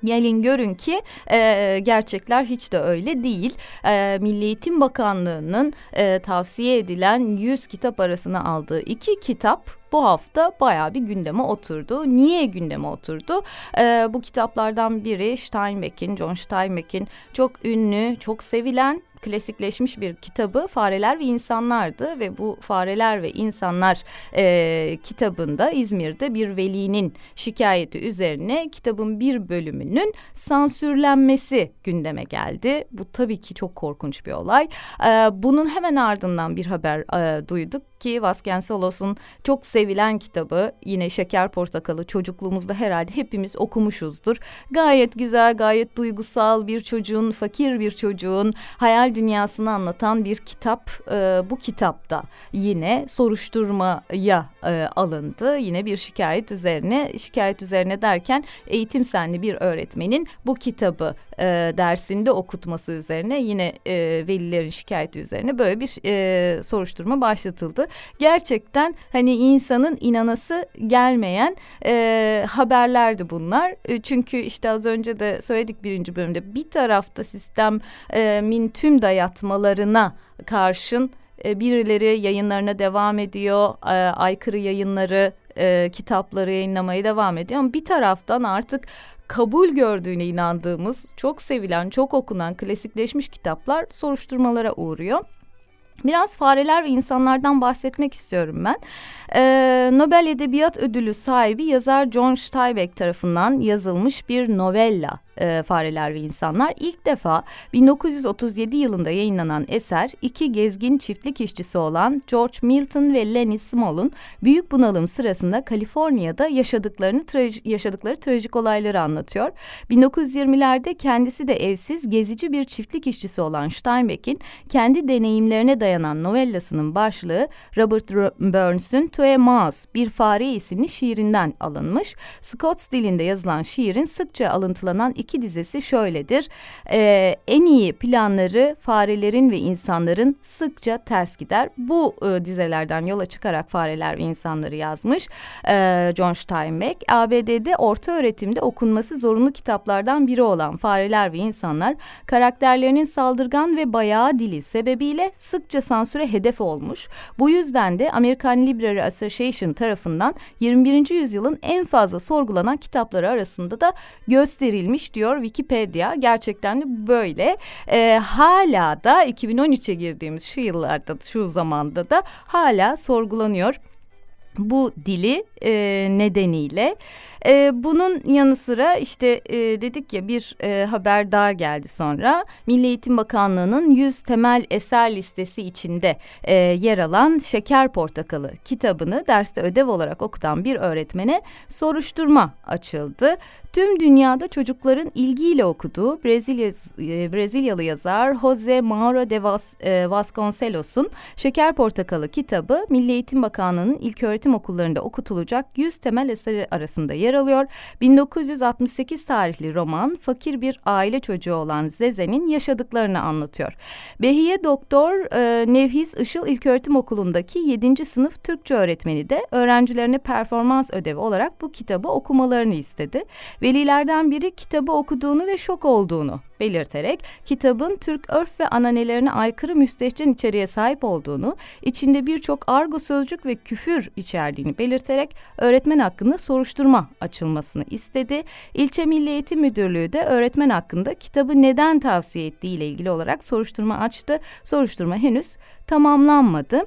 Gelin görün ki e, gerçekler hiç de öyle değil. E, Milli Eğitim Bakanlığı'nın e, tavsiye edilen 100 kitap arasına aldığı iki kitap bu hafta bayağı bir gündeme oturdu. Niye gündeme oturdu? E, bu kitaplardan biri Steinbeck'in, John Steinbeck'in çok ünlü, çok sevilen klasikleşmiş bir kitabı Fareler ve İnsanlardı ve bu Fareler ve İnsanlar e, kitabında İzmir'de bir velinin şikayeti üzerine kitabın bir bölümünün sansürlenmesi gündeme geldi. Bu tabii ki çok korkunç bir olay. E, bunun hemen ardından bir haber e, duyduk ki Vasconcelos'un çok sevilen kitabı yine Şeker Portakalı çocukluğumuzda herhalde hepimiz okumuşuzdur. Gayet güzel, gayet duygusal bir çocuğun, fakir bir çocuğun hayal dünyasını anlatan bir kitap. Ee, bu kitapta yine soruşturmaya e, alındı. Yine bir şikayet üzerine, şikayet üzerine derken eğitim senli bir öğretmenin bu kitabı e, dersinde okutması üzerine yine e, velilerin şikayeti üzerine böyle bir e, soruşturma başlatıldı. Gerçekten hani insanın inanası gelmeyen e, haberlerdi bunlar. E, çünkü işte az önce de söyledik birinci bölümde bir tarafta sistemin tüm dayatmalarına karşın e, birileri yayınlarına devam ediyor, e, aykırı yayınları, e, kitapları yayınlamaya devam ediyor. Ama bir taraftan artık kabul gördüğüne inandığımız, çok sevilen, çok okunan klasikleşmiş kitaplar soruşturmalara uğruyor. Biraz fareler ve insanlardan bahsetmek istiyorum ben. Ee, Nobel Edebiyat Ödülü sahibi yazar John Steinbeck tarafından yazılmış bir novella e, Fareler ve İnsanlar. İlk defa 1937 yılında yayınlanan eser iki gezgin çiftlik işçisi olan George Milton ve Lenny Small'un büyük bunalım sırasında Kaliforniya'da yaşadıklarını traj yaşadıkları trajik olayları anlatıyor. 1920'lerde kendisi de evsiz gezici bir çiftlik işçisi olan Steinbeck'in kendi deneyimlerine dayanan novellasının başlığı Robert Burns'ün To a Mouse Bir Fare isimli şiirinden alınmış. Scots dilinde yazılan şiirin sıkça alıntılanan iki dizesi şöyledir. Ee, en iyi planları farelerin ve insanların sıkça ters gider. Bu e, dizelerden yola çıkarak fareler ve insanları yazmış e, John Steinbeck. ABD'de orta öğretimde okunması zorunlu kitaplardan biri olan Fareler ve İnsanlar karakterlerinin saldırgan ve bayağı dili sebebiyle sıkça sansüre hedef olmuş. Bu yüzden de American Library Association tarafından 21. yüzyılın en fazla sorgulanan kitapları arasında da gösterilmiş diyor Wikipedia. Gerçekten de böyle. Ee, hala da 2013'e girdiğimiz şu yıllarda, şu zamanda da hala sorgulanıyor bu dili e, nedeniyle. E, bunun yanı sıra işte e, dedik ya bir e, haber daha geldi sonra. Milli Eğitim Bakanlığı'nın 100 temel eser listesi içinde e, yer alan Şeker Portakalı kitabını derste ödev olarak okutan bir öğretmene soruşturma açıldı. Tüm dünyada çocukların ilgiyle okuduğu Brezilya, e, Brezilyalı yazar Jose Mauro de Vas, e, Vasconcelos'un Şeker Portakalı kitabı Milli Eğitim Bakanlığı'nın ilköğretim okullarında okutulacak 100 temel eseri arasında yer alıyor. 1968 tarihli roman fakir bir aile çocuğu olan Zeze'nin yaşadıklarını anlatıyor. Behiye Doktor e, Nevhiz Işıl İlköğretim Okulu'ndaki 7. sınıf Türkçe öğretmeni de öğrencilerine performans ödevi olarak bu kitabı okumalarını istedi. Velilerden biri kitabı okuduğunu ve şok olduğunu belirterek kitabın Türk örf ve ananelerine aykırı müstehcen içeriğe sahip olduğunu, içinde birçok argo sözcük ve küfür içerdiğini belirterek öğretmen hakkında soruşturma açılmasını istedi. İlçe Milli Eğitim Müdürlüğü de öğretmen hakkında kitabı neden tavsiye ettiği ile ilgili olarak soruşturma açtı. Soruşturma henüz tamamlanmadı.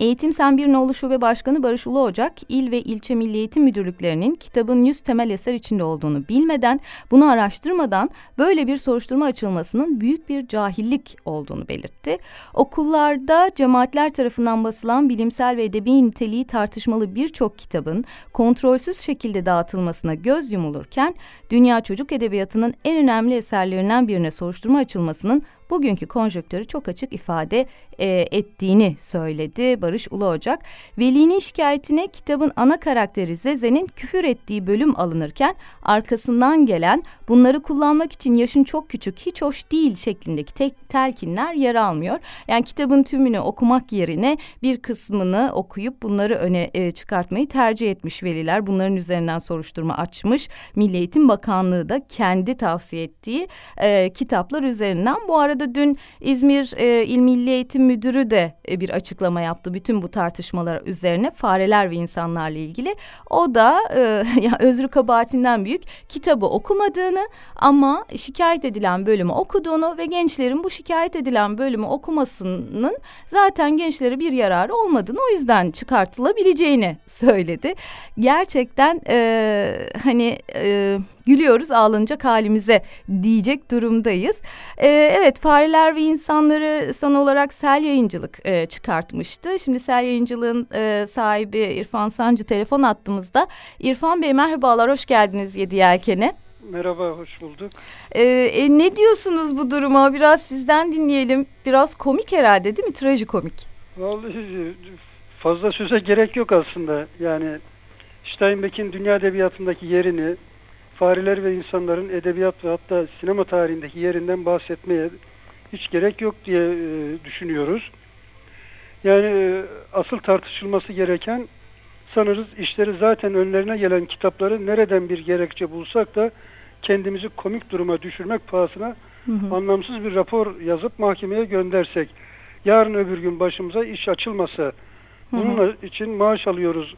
Eğitim Sen Bir Nolu Şube Başkanı Barış Ulu Ocak, il ve ilçe milli eğitim müdürlüklerinin kitabın yüz temel eser içinde olduğunu bilmeden, bunu araştırmadan böyle bir soruşturma açılmasının büyük bir cahillik olduğunu belirtti. Okullarda cemaatler tarafından basılan bilimsel ve edebi niteliği tartışmalı birçok kitabın kontrolsüz şekilde dağıtılmasına göz yumulurken, dünya çocuk edebiyatının en önemli eserlerinden birine soruşturma açılmasının bugünkü konjonktürü çok açık ifade e, ettiğini söyledi Barış Ulu Ocak. Velinin şikayetine kitabın ana karakteri Zeze'nin küfür ettiği bölüm alınırken arkasından gelen bunları kullanmak için yaşın çok küçük hiç hoş değil şeklindeki tek telkinler yer almıyor. Yani kitabın tümünü okumak yerine bir kısmını okuyup bunları öne e, çıkartmayı tercih etmiş veliler. Bunların üzerinden soruşturma açmış. Milli Eğitim Bakanlığı da kendi tavsiye ettiği e, kitaplar üzerinden. Bu arada dün İzmir e, İl Milli Eğitim Müdürü de e, bir açıklama yaptı bütün bu tartışmalar üzerine fareler ve insanlarla ilgili. O da e, [laughs] ya özrü kabahatinden büyük kitabı okumadığını ama şikayet edilen bölümü okuduğunu ve gençlerin bu şikayet edilen bölümü okumasının zaten gençlere bir yararı olmadığını o yüzden çıkartılabileceğini söyledi. Gerçekten e, hani e, gülüyoruz ağlanacak halimize diyecek durumdayız. Ee, evet fareler ve insanları son olarak Sel Yayıncılık e, çıkartmıştı. Şimdi Sel Yayıncılığın e, sahibi İrfan Sancı telefon attığımızda. İrfan Bey merhabalar hoş geldiniz Yedi Yelken'e. Merhaba, hoş bulduk. Ee, e, ne diyorsunuz bu duruma? Biraz sizden dinleyelim. Biraz komik herhalde değil mi? Trajikomik. Vallahi fazla söze gerek yok aslında. Yani Steinbeck'in dünya edebiyatındaki yerini, fareler ve insanların edebiyat ve hatta sinema tarihindeki yerinden bahsetmeye hiç gerek yok diye e, düşünüyoruz. Yani e, asıl tartışılması gereken sanırız işleri zaten önlerine gelen kitapları nereden bir gerekçe bulsak da kendimizi komik duruma düşürmek pahasına Hı hı. anlamsız bir rapor yazıp mahkemeye göndersek yarın öbür gün başımıza iş açılmasa Hı hı. bunun için maaş alıyoruz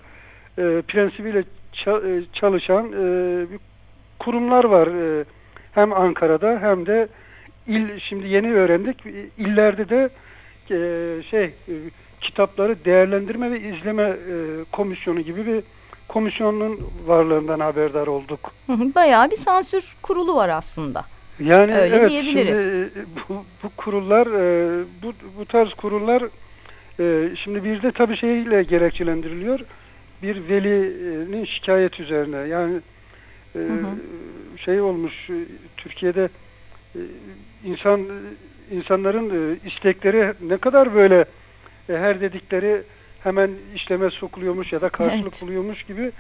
e, prensibiyle e, çalışan e, bir kurumlar var e, hem Ankara'da hem de il şimdi yeni öğrendik illerde de e, şey e, kitapları değerlendirme ve izleme e, komisyonu gibi bir komisyonun varlığından haberdar olduk. Bayağı bir sansür kurulu var aslında. Yani Öyle evet, diyebiliriz. Şimdi, bu, bu kurullar e, bu, bu tarz kurullar e, şimdi bir de tabii şeyle gerekçelendiriliyor. Bir velinin şikayet üzerine. Yani e, şey olmuş e, Türkiye'de e, insan insanların e, istekleri ne kadar böyle e, her dedikleri hemen işleme sokuluyormuş ya da karşılık Evet. buluyormuş gibi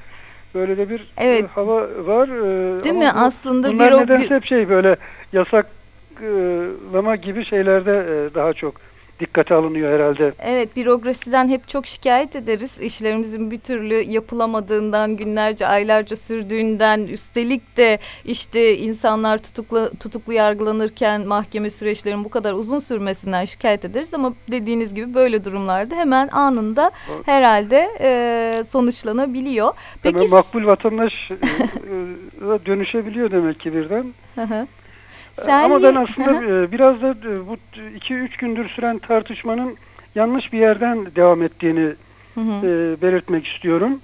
böyle de bir Evet. e, hava var. e, Değil mi? bu- Aslında bir bunlar o- nedense bir- hep şey böyle yasaklama gibi şeylerde e, daha çok dikkate alınıyor herhalde. Evet bürokrasiden hep çok şikayet ederiz. İşlerimizin bir türlü yapılamadığından, günlerce, aylarca sürdüğünden, üstelik de işte insanlar tutuklu, tutuklu yargılanırken mahkeme süreçlerinin bu kadar uzun sürmesinden şikayet ederiz. Ama dediğiniz gibi böyle durumlarda hemen anında herhalde e, sonuçlanabiliyor. Hemen Peki makbul vatandaş [laughs] dönüşebiliyor demek ki birden. Hı hı. Ama Selvi- ben aslında e, biraz da e, bu 2-3 gündür süren tartışmanın yanlış bir yerden devam ettiğini Hı hı. e, belirtmek istiyorum.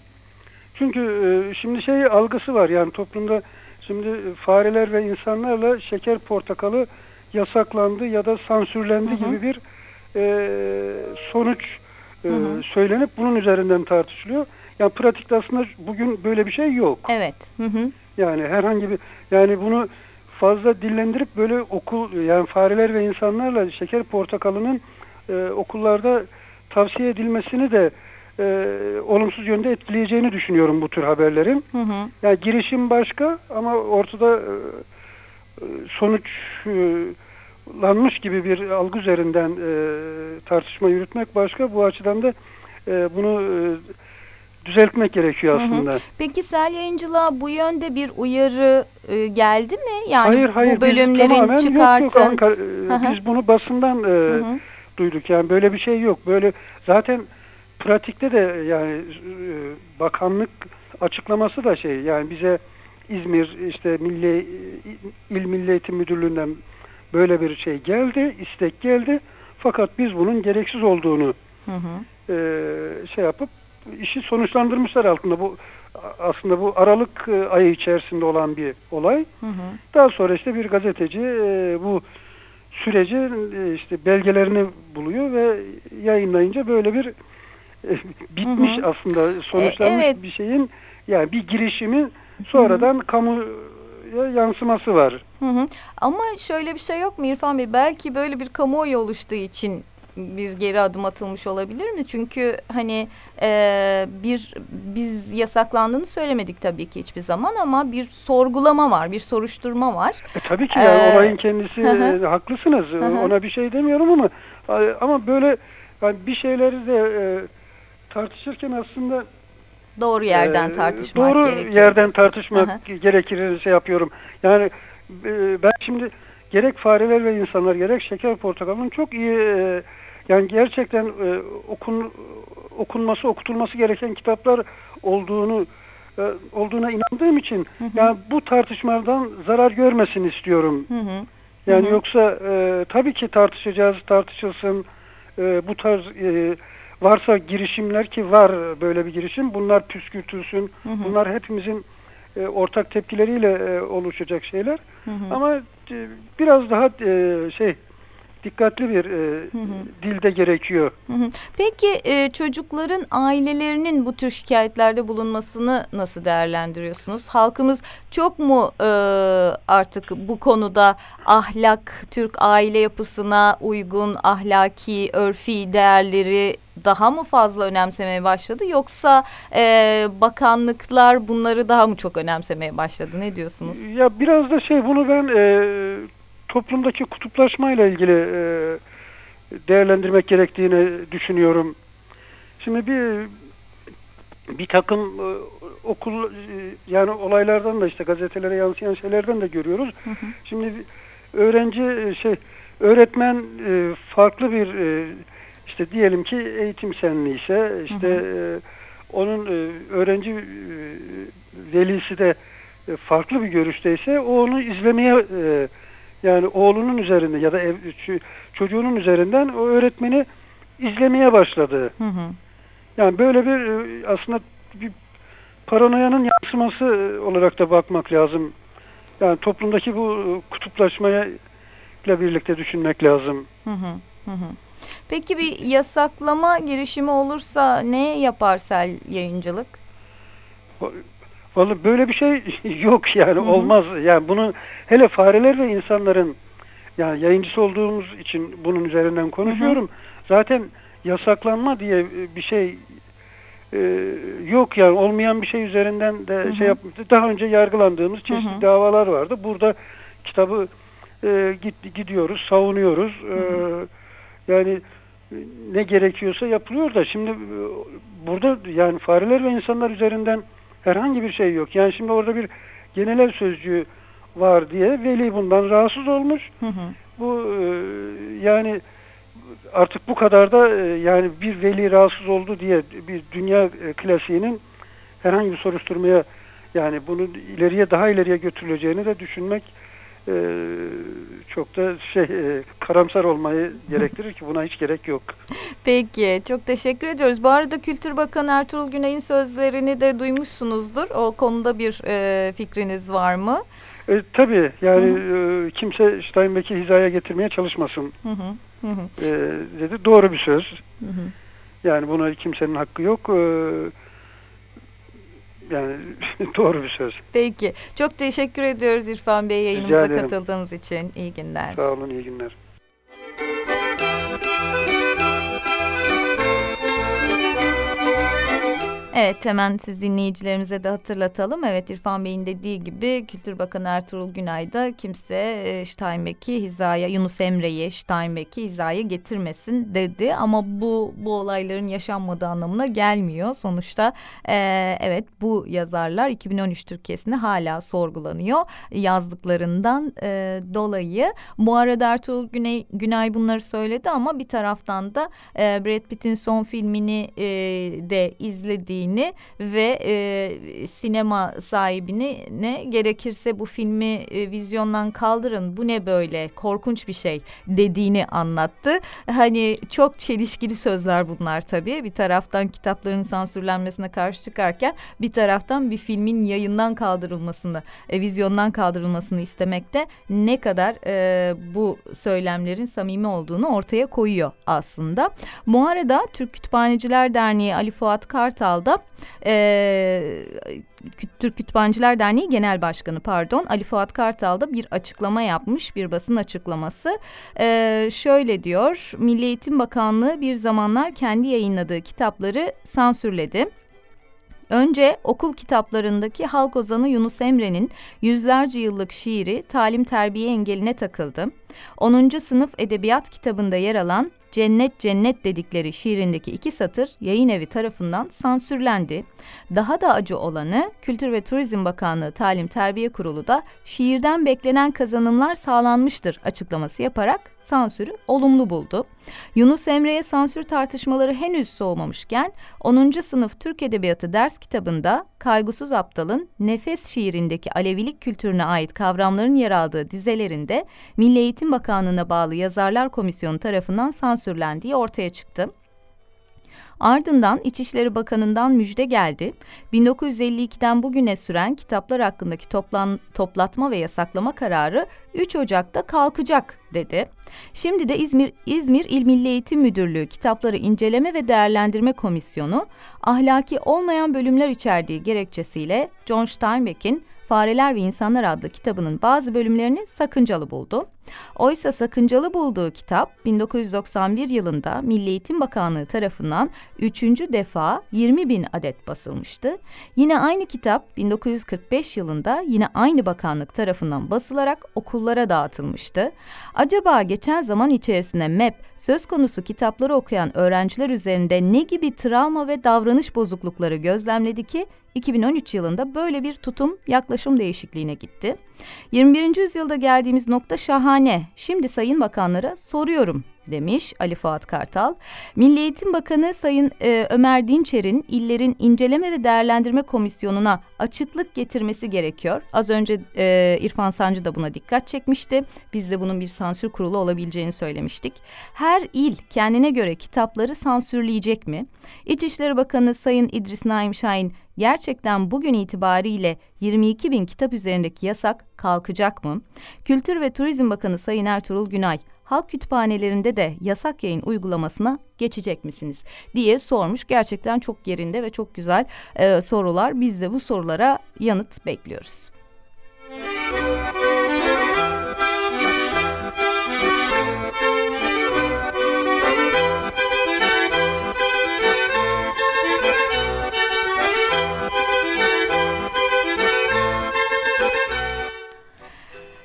Çünkü şimdi şey algısı var yani toplumda şimdi fareler ve insanlarla şeker portakalı yasaklandı ya da sansürlendi Hı hı. gibi bir sonuç Hı hı. söylenip bunun üzerinden tartışılıyor. Yani pratikte aslında bugün böyle bir şey yok. Evet. Hı hı. Yani herhangi bir yani bunu fazla dillendirip böyle okul yani fareler ve insanlarla şeker portakalının e, okullarda tavsiye edilmesini de e, olumsuz yönde etkileyeceğini düşünüyorum bu tür haberlerin. Hı hı. Yani girişim başka ama ortada e, e, sonuç e, gibi bir algı üzerinden e, tartışma yürütmek başka. Bu açıdan da e, bunu e, düzeltmek gerekiyor Hı hı. aslında. Peki Sel Yayıncılığa bu yönde bir uyarı e, geldi mi? Yani hayır hayır bu bölümlerin biz çıkartın. Yok, yok, Ankara- Hı hı. biz bunu basından e, Hı hı. duyduk yani böyle bir şey yok. Böyle zaten pratikte de yani e, bakanlık açıklaması da şey yani bize İzmir işte Milli İl Milli Eğitim Müdürlüğü'nden böyle bir şey geldi, istek geldi. Fakat biz bunun gereksiz olduğunu Hı hı. e, şey yapıp işi sonuçlandırmışlar altında bu aslında bu Aralık e, ayı içerisinde olan bir olay. Hı hı. Daha sonra işte bir gazeteci e, bu süreci e, işte belgelerini buluyor ve yayınlayınca böyle bir e, [laughs] bitmiş Hı hı. aslında sonuçlanmış evet. bir şeyin yani bir girişimin sonradan kamuya yansıması var. Hı hı. Ama şöyle bir şey yok mu İrfan Bey? Belki böyle bir kamuoyu oluştuğu için bir geri adım atılmış olabilir mi? Çünkü hani e, bir biz yasaklandığını söylemedik tabii ki hiçbir zaman ama bir sorgulama var, bir soruşturma var. E, tabii ki yani Ee, olayın kendisi hı e, haklısınız. Hı hı. Ona bir şey demiyorum ama ama böyle yani bir şeyleri de e, tartışırken aslında Doğru yerden e, tartışmak doğru gerekiyor. yerden diyorsunuz. tartışmak Hı hı. gerekir şey yapıyorum. Yani e, ben şimdi gerek fareler ve insanlar gerek şeker portakalın çok iyi e, yani gerçekten e, okun okunması okutulması gereken kitaplar olduğunu e, olduğuna inandığım için yani bu tartışmadan zarar görmesin istiyorum. Hı hı. Yani Hı hı. yoksa e, tabii ki tartışacağız, tartışılsın. E, bu tarz e, varsa girişimler ki var böyle bir girişim. Bunlar püskürtülsün. Hı hı. Bunlar hepimizin e, ortak tepkileriyle e, oluşacak şeyler. Hı hı. Ama e, biraz daha e, şey dikkatli bir e, Hı hı. dilde gerekiyor. Hı hı. Peki e, çocukların ailelerinin bu tür şikayetlerde bulunmasını nasıl değerlendiriyorsunuz? Halkımız çok mu e, artık bu konuda ahlak, Türk aile yapısına uygun ahlaki, örfi değerleri daha mı fazla önemsemeye başladı? Yoksa e, bakanlıklar bunları daha mı çok önemsemeye başladı? Ne diyorsunuz? Ya biraz da şey bunu ben e, toplumdaki kutuplaşmayla ilgili e, değerlendirmek gerektiğini düşünüyorum. Şimdi bir bir takım e, okul e, yani olaylardan da işte gazetelere yansıyan şeylerden de görüyoruz. Şimdi bir öğrenci e, şey öğretmen e, farklı bir e, işte diyelim ki eğitim senliği ise işte e, onun e, öğrenci e, velisi de e, farklı bir görüşteyse o onu izlemeye e, yani oğlunun üzerinde ya da ev, çocuğunun üzerinden o öğretmeni izlemeye başladı. Hı hı. Yani böyle bir e, aslında bir paranoyanın yansıması e, olarak da bakmak lazım. Yani toplumdaki bu e, kutuplaşmaya ile birlikte düşünmek lazım. Hı hı, hı hı. Peki bir yasaklama girişimi olursa ne yapar Sel Yayıncılık? Vallahi böyle bir şey [laughs] yok yani Hı hı. olmaz. Yani bunu hele fareler ve insanların yani yayıncısı olduğumuz için bunun üzerinden konuşuyorum. Zaten yasaklanma diye bir şey e, yok yani olmayan bir şey üzerinden de Hı hı. şey yap daha önce yargılandığımız çeşitli Hı hı. davalar vardı. Burada kitabı e, git, gidiyoruz, savunuyoruz. E, yani e, ne gerekiyorsa yapılıyor da şimdi e, burada yani fareler ve insanlar üzerinden herhangi bir şey yok. Yani şimdi orada bir genel sözcüğü var diye veli bundan rahatsız olmuş. Hı hı. Bu e, yani artık bu kadar da e, yani bir veli rahatsız oldu diye bir dünya e, klasiğinin herhangi bir soruşturmaya yani bunu ileriye daha ileriye götürüleceğini de düşünmek e, çok da şey e, karamsar olmayı gerektirir ki buna hiç gerek yok. [laughs] Peki çok teşekkür ediyoruz. Bu arada Kültür Bakanı Ertuğrul Güney'in sözlerini de duymuşsunuzdur. O konuda bir e, fikriniz var mı? E, tabii yani e, kimse Steinbeck'i hizaya getirmeye çalışmasın Hı hı. Hı hı. e, dedi. Doğru bir söz. Hı hı. Yani buna kimsenin hakkı yok. E, yani [laughs] doğru bir söz. Peki çok teşekkür ediyoruz İrfan Bey yayınımıza katıldığınız için. İyi günler. Sağ olun, iyi günler. Evet hemen siz dinleyicilerimize de hatırlatalım. Evet İrfan Bey'in dediği gibi Kültür Bakanı Ertuğrul Günay da kimse e, Steinbeck'i hizaya, Yunus Emre'yi Steinbeck'i hizaya getirmesin dedi. Ama bu bu olayların yaşanmadığı anlamına gelmiyor. Sonuçta e, evet bu yazarlar 2013 Türkiye'sinde hala sorgulanıyor yazdıklarından e, dolayı. Bu arada Ertuğrul Güney, Günay bunları söyledi ama bir taraftan da e, Brad Pitt'in son filmini e, de izlediği kişiliğini ve e, sinema sahibini ne gerekirse bu filmi e, vizyondan kaldırın bu ne böyle korkunç bir şey dediğini anlattı. Hani çok çelişkili sözler bunlar tabii. Bir taraftan kitapların sansürlenmesine karşı çıkarken bir taraftan bir filmin yayından kaldırılmasını, e, vizyondan kaldırılmasını istemekte ne kadar e, bu söylemlerin samimi olduğunu ortaya koyuyor aslında. Bu arada Türk Kütüphaneciler Derneği Ali Fuat Kartal'da e, Türk Kütüphaneciler Derneği Genel Başkanı pardon Ali Fuat Kartal'da bir açıklama yapmış bir basın açıklaması. E, şöyle diyor Milli Eğitim Bakanlığı bir zamanlar kendi yayınladığı kitapları sansürledi. Önce okul kitaplarındaki halk ozanı Yunus Emre'nin yüzlerce yıllık şiiri talim terbiye engeline takıldı. 10. sınıf edebiyat kitabında yer alan Cennet Cennet dedikleri şiirindeki iki satır yayın evi tarafından sansürlendi. Daha da acı olanı Kültür ve Turizm Bakanlığı Talim Terbiye Kurulu da şiirden beklenen kazanımlar sağlanmıştır açıklaması yaparak sansürü olumlu buldu. Yunus Emre'ye sansür tartışmaları henüz soğumamışken 10. sınıf Türk Edebiyatı ders kitabında Kaygusuz Aptal'ın Nefes şiirindeki Alevilik kültürüne ait kavramların yer aldığı dizelerinde Milli Eğitim Bakanlığı'na bağlı Yazarlar Komisyonu tarafından sansürlendiği ortaya çıktı. Ardından İçişleri Bakanı'ndan müjde geldi. 1952'den bugüne süren kitaplar hakkındaki toplan, toplatma ve yasaklama kararı 3 Ocak'ta kalkacak dedi. Şimdi de İzmir İzmir İl Milli Eğitim Müdürlüğü Kitapları İnceleme ve Değerlendirme Komisyonu ahlaki olmayan bölümler içerdiği gerekçesiyle John Steinbeck'in Fareler ve İnsanlar adlı kitabının bazı bölümlerini sakıncalı buldu. Oysa sakıncalı bulduğu kitap 1991 yılında Milli Eğitim Bakanlığı tarafından üçüncü defa 20 bin adet basılmıştı. Yine aynı kitap 1945 yılında yine aynı bakanlık tarafından basılarak okullara dağıtılmıştı. Acaba geçen zaman içerisinde MEP söz konusu kitapları okuyan öğrenciler üzerinde ne gibi travma ve davranış bozuklukları gözlemledi ki 2013 yılında böyle bir tutum yaklaşım değişikliğine gitti. 21. yüzyılda geldiğimiz nokta şahane. Şimdi Sayın Bakanlara soruyorum demiş Ali Fuat Kartal. Milli Eğitim Bakanı Sayın e, Ömer Dinçer'in illerin inceleme ve değerlendirme komisyonuna açıklık getirmesi gerekiyor. Az önce e, İrfan Sancı da buna dikkat çekmişti. Biz de bunun bir sansür kurulu olabileceğini söylemiştik. Her il kendine göre kitapları sansürleyecek mi? İçişleri Bakanı Sayın İdris Naim Şahin gerçekten bugün itibariyle 22 bin kitap üzerindeki yasak kalkacak mı? Kültür ve Turizm Bakanı Sayın Ertuğrul Günay halk kütüphanelerinde de yasak yayın uygulamasına geçecek misiniz diye sormuş. Gerçekten çok yerinde ve çok güzel e, sorular. Biz de bu sorulara yanıt bekliyoruz.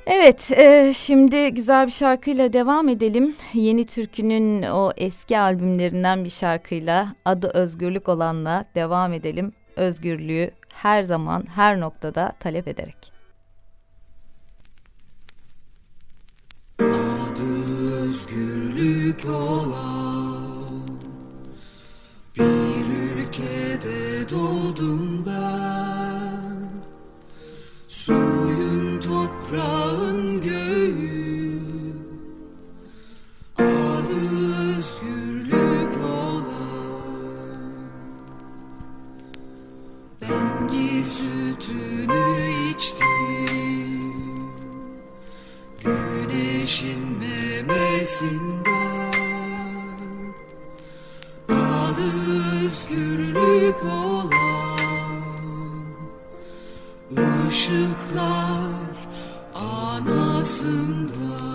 Evet, e, şimdi güzel bir şarkıyla devam edelim. Yeni Türkü'nün o eski albümlerinden bir şarkıyla adı Özgürlük olanla devam edelim. Özgürlüğü her zaman, her noktada talep ederek. Adı özgürlük olan bir ülkede doğdum ben Suyun toprağın içtim Güneşin memesinden Adı özgürlük olan ışıklar anasından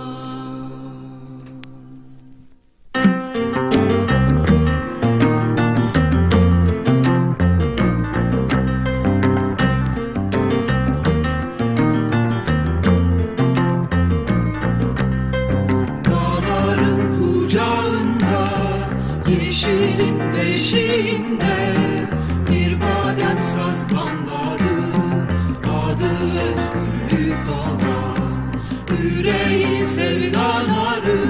Beşiğin beşiğinde bir badem saz damladı Adı özgürlük ala yüreği sevdan arı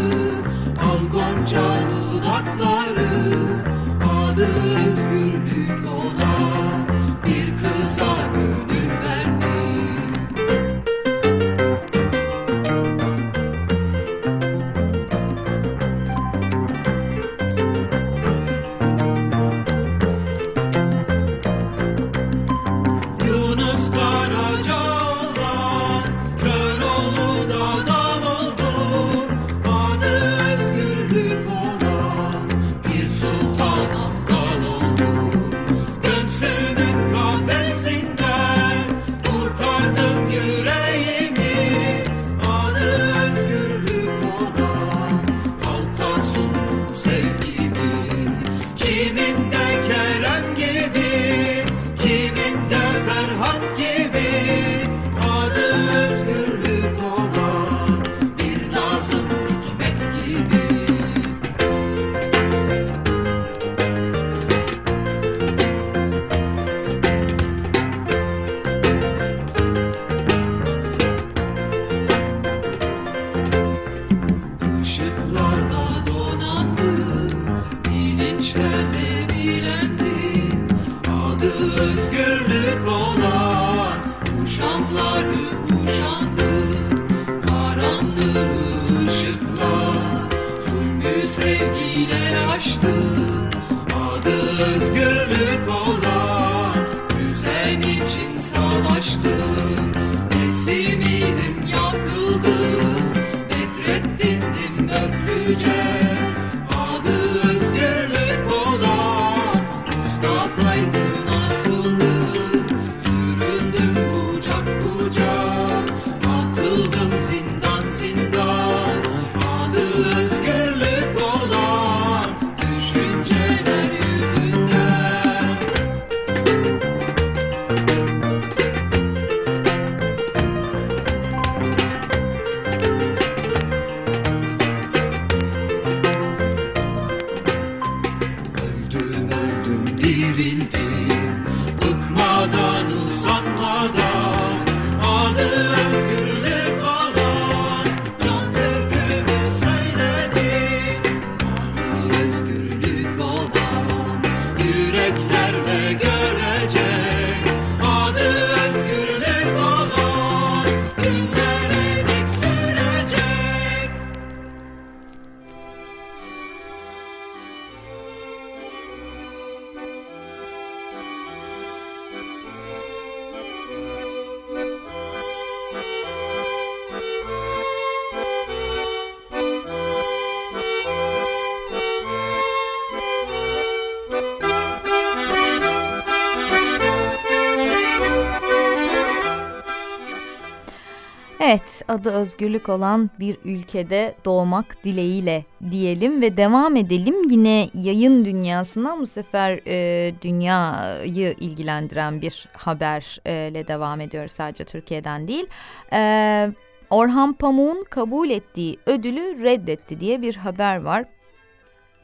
adı özgürlük olan bir ülkede doğmak dileğiyle diyelim ve devam edelim. Yine yayın dünyasından bu sefer e, dünyayı ilgilendiren bir haberle devam ediyoruz sadece Türkiye'den değil. E, Orhan Pamuk'un kabul ettiği ödülü reddetti diye bir haber var.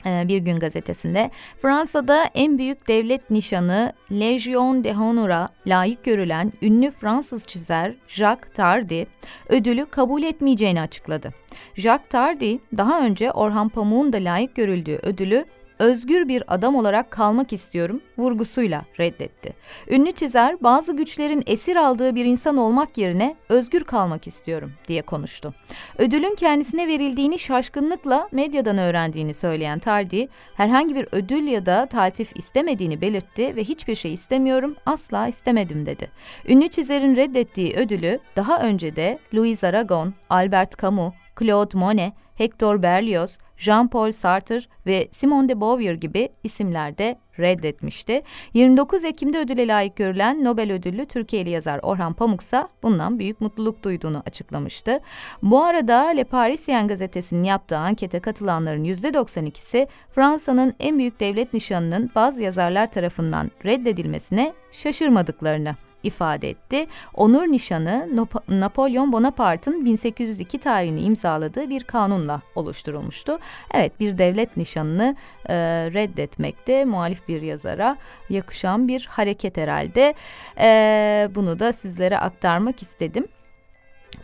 Ee, Bir Gün gazetesinde. Fransa'da en büyük devlet nişanı Légion de Honor'a layık görülen ünlü Fransız çizer Jacques Tardy ödülü kabul etmeyeceğini açıkladı. Jacques Tardy daha önce Orhan Pamuk'un da layık görüldüğü ödülü özgür bir adam olarak kalmak istiyorum vurgusuyla reddetti. Ünlü çizer bazı güçlerin esir aldığı bir insan olmak yerine özgür kalmak istiyorum diye konuştu. Ödülün kendisine verildiğini şaşkınlıkla medyadan öğrendiğini söyleyen Tardy, herhangi bir ödül ya da taltif istemediğini belirtti ve hiçbir şey istemiyorum, asla istemedim dedi. Ünlü çizerin reddettiği ödülü daha önce de Louis Aragon, Albert Camus, Claude Monet, Hector Berlioz, Jean-Paul Sartre ve Simone de Beauvoir gibi isimler de reddetmişti. 29 Ekim'de ödüle layık görülen Nobel ödüllü Türkiye'li yazar Orhan Pamuk ise bundan büyük mutluluk duyduğunu açıklamıştı. Bu arada Le Parisien gazetesinin yaptığı ankete katılanların %92'si Fransa'nın en büyük devlet nişanının bazı yazarlar tarafından reddedilmesine şaşırmadıklarını ifade etti. Onur nişanı Napolyon Bonaparte'ın 1802 tarihini imzaladığı bir kanunla oluşturulmuştu. Evet bir devlet nişanını e, reddetmekte muhalif bir yazara yakışan bir hareket herhalde. E, bunu da sizlere aktarmak istedim.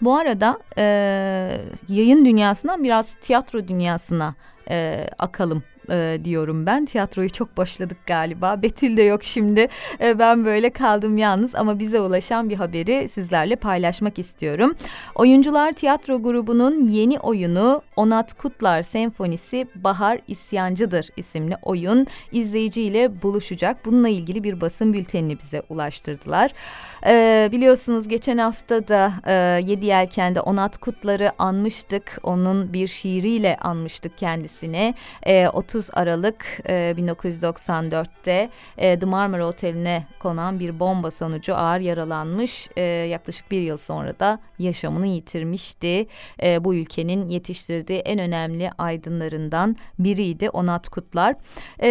Bu arada e, yayın dünyasından biraz tiyatro dünyasına e, akalım e, diyorum ben. Tiyatroyu çok başladık galiba. Betül de yok şimdi. E, ben böyle kaldım yalnız ama bize ulaşan bir haberi sizlerle paylaşmak istiyorum. Oyuncular Tiyatro grubunun yeni oyunu Onat Kutlar Senfonisi Bahar İsyancıdır isimli oyun izleyiciyle buluşacak. Bununla ilgili bir basın bültenini bize ulaştırdılar. E, biliyorsunuz geçen hafta da e, Yedi Yelken'de Onat Kutlar'ı anmıştık. Onun bir şiiriyle anmıştık kendisini. E, 30 Aralık e, 1994'te e, The Marmara Oteli'ne konan bir bomba sonucu ağır yaralanmış. E, yaklaşık bir yıl sonra da yaşamını yitirmişti. E, bu ülkenin yetiştirdiği en önemli aydınlarından biriydi Onat Kutlar. E,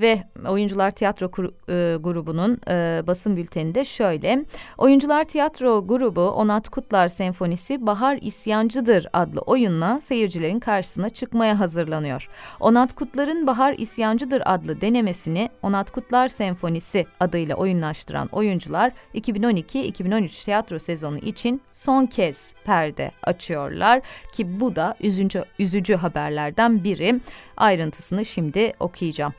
ve Oyuncular Tiyatro Kur- e, grubunun e, basın bülteninde şöyle. Oyuncular Tiyatro grubu Onat Kutlar Senfonisi Bahar İsyancıdır adlı oyunla seyircilerin karşısına çıkmaya hazırlanıyor. Onat Kutlar'ın Bahar İsyancıdır adlı denemesini Onat Kutlar Senfonisi adıyla oyunlaştıran oyuncular 2012-2013 tiyatro sezonu için son kez perde açıyorlar ki bu da üzücü, üzücü haberlerden biri. Ayrıntısını şimdi okuyacağım.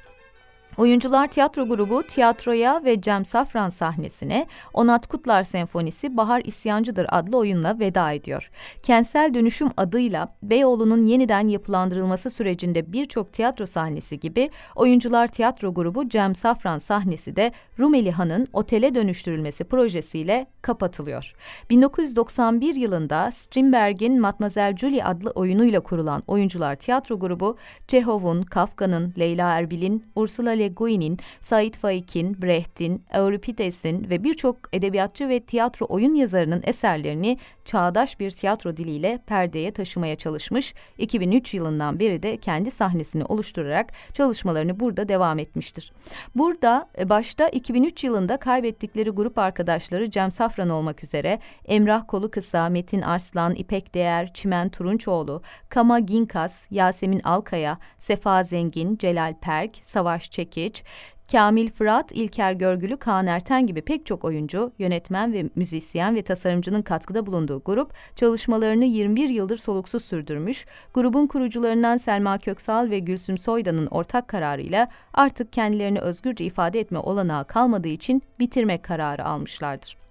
Oyuncular tiyatro grubu tiyatroya ve Cem Safran sahnesine Onat Kutlar Senfonisi Bahar İsyancıdır adlı oyunla veda ediyor. Kentsel dönüşüm adıyla Beyoğlu'nun yeniden yapılandırılması sürecinde birçok tiyatro sahnesi gibi oyuncular tiyatro grubu Cem Safran sahnesi de Rumeli Han'ın otele dönüştürülmesi projesiyle kapatılıyor. 1991 yılında Strindberg'in Matmazel Julie adlı oyunuyla kurulan oyuncular tiyatro grubu Çehov'un, Kafka'nın, Leyla Erbil'in, Ursula Le Guin'in, Said Faik'in, Brecht'in, Euripides'in ve birçok edebiyatçı ve tiyatro oyun yazarının eserlerini çağdaş bir tiyatro diliyle perdeye taşımaya çalışmış. 2003 yılından beri de kendi sahnesini oluşturarak çalışmalarını burada devam etmiştir. Burada e, başta 2003 yılında kaybettikleri grup arkadaşları Cem Safran olmak üzere Emrah Kolu Kısa, Metin Arslan, İpek Değer, Çimen Turunçoğlu, Kama Ginkas, Yasemin Alkaya, Sefa Zengin, Celal Perk, Savaş Çekiç, Kamil Fırat, İlker Görgülü, Kaan Erten gibi pek çok oyuncu, yönetmen ve müzisyen ve tasarımcının katkıda bulunduğu grup çalışmalarını 21 yıldır soluksuz sürdürmüş. Grubun kurucularından Selma Köksal ve Gülsüm Soydan'ın ortak kararıyla artık kendilerini özgürce ifade etme olanağı kalmadığı için bitirme kararı almışlardır.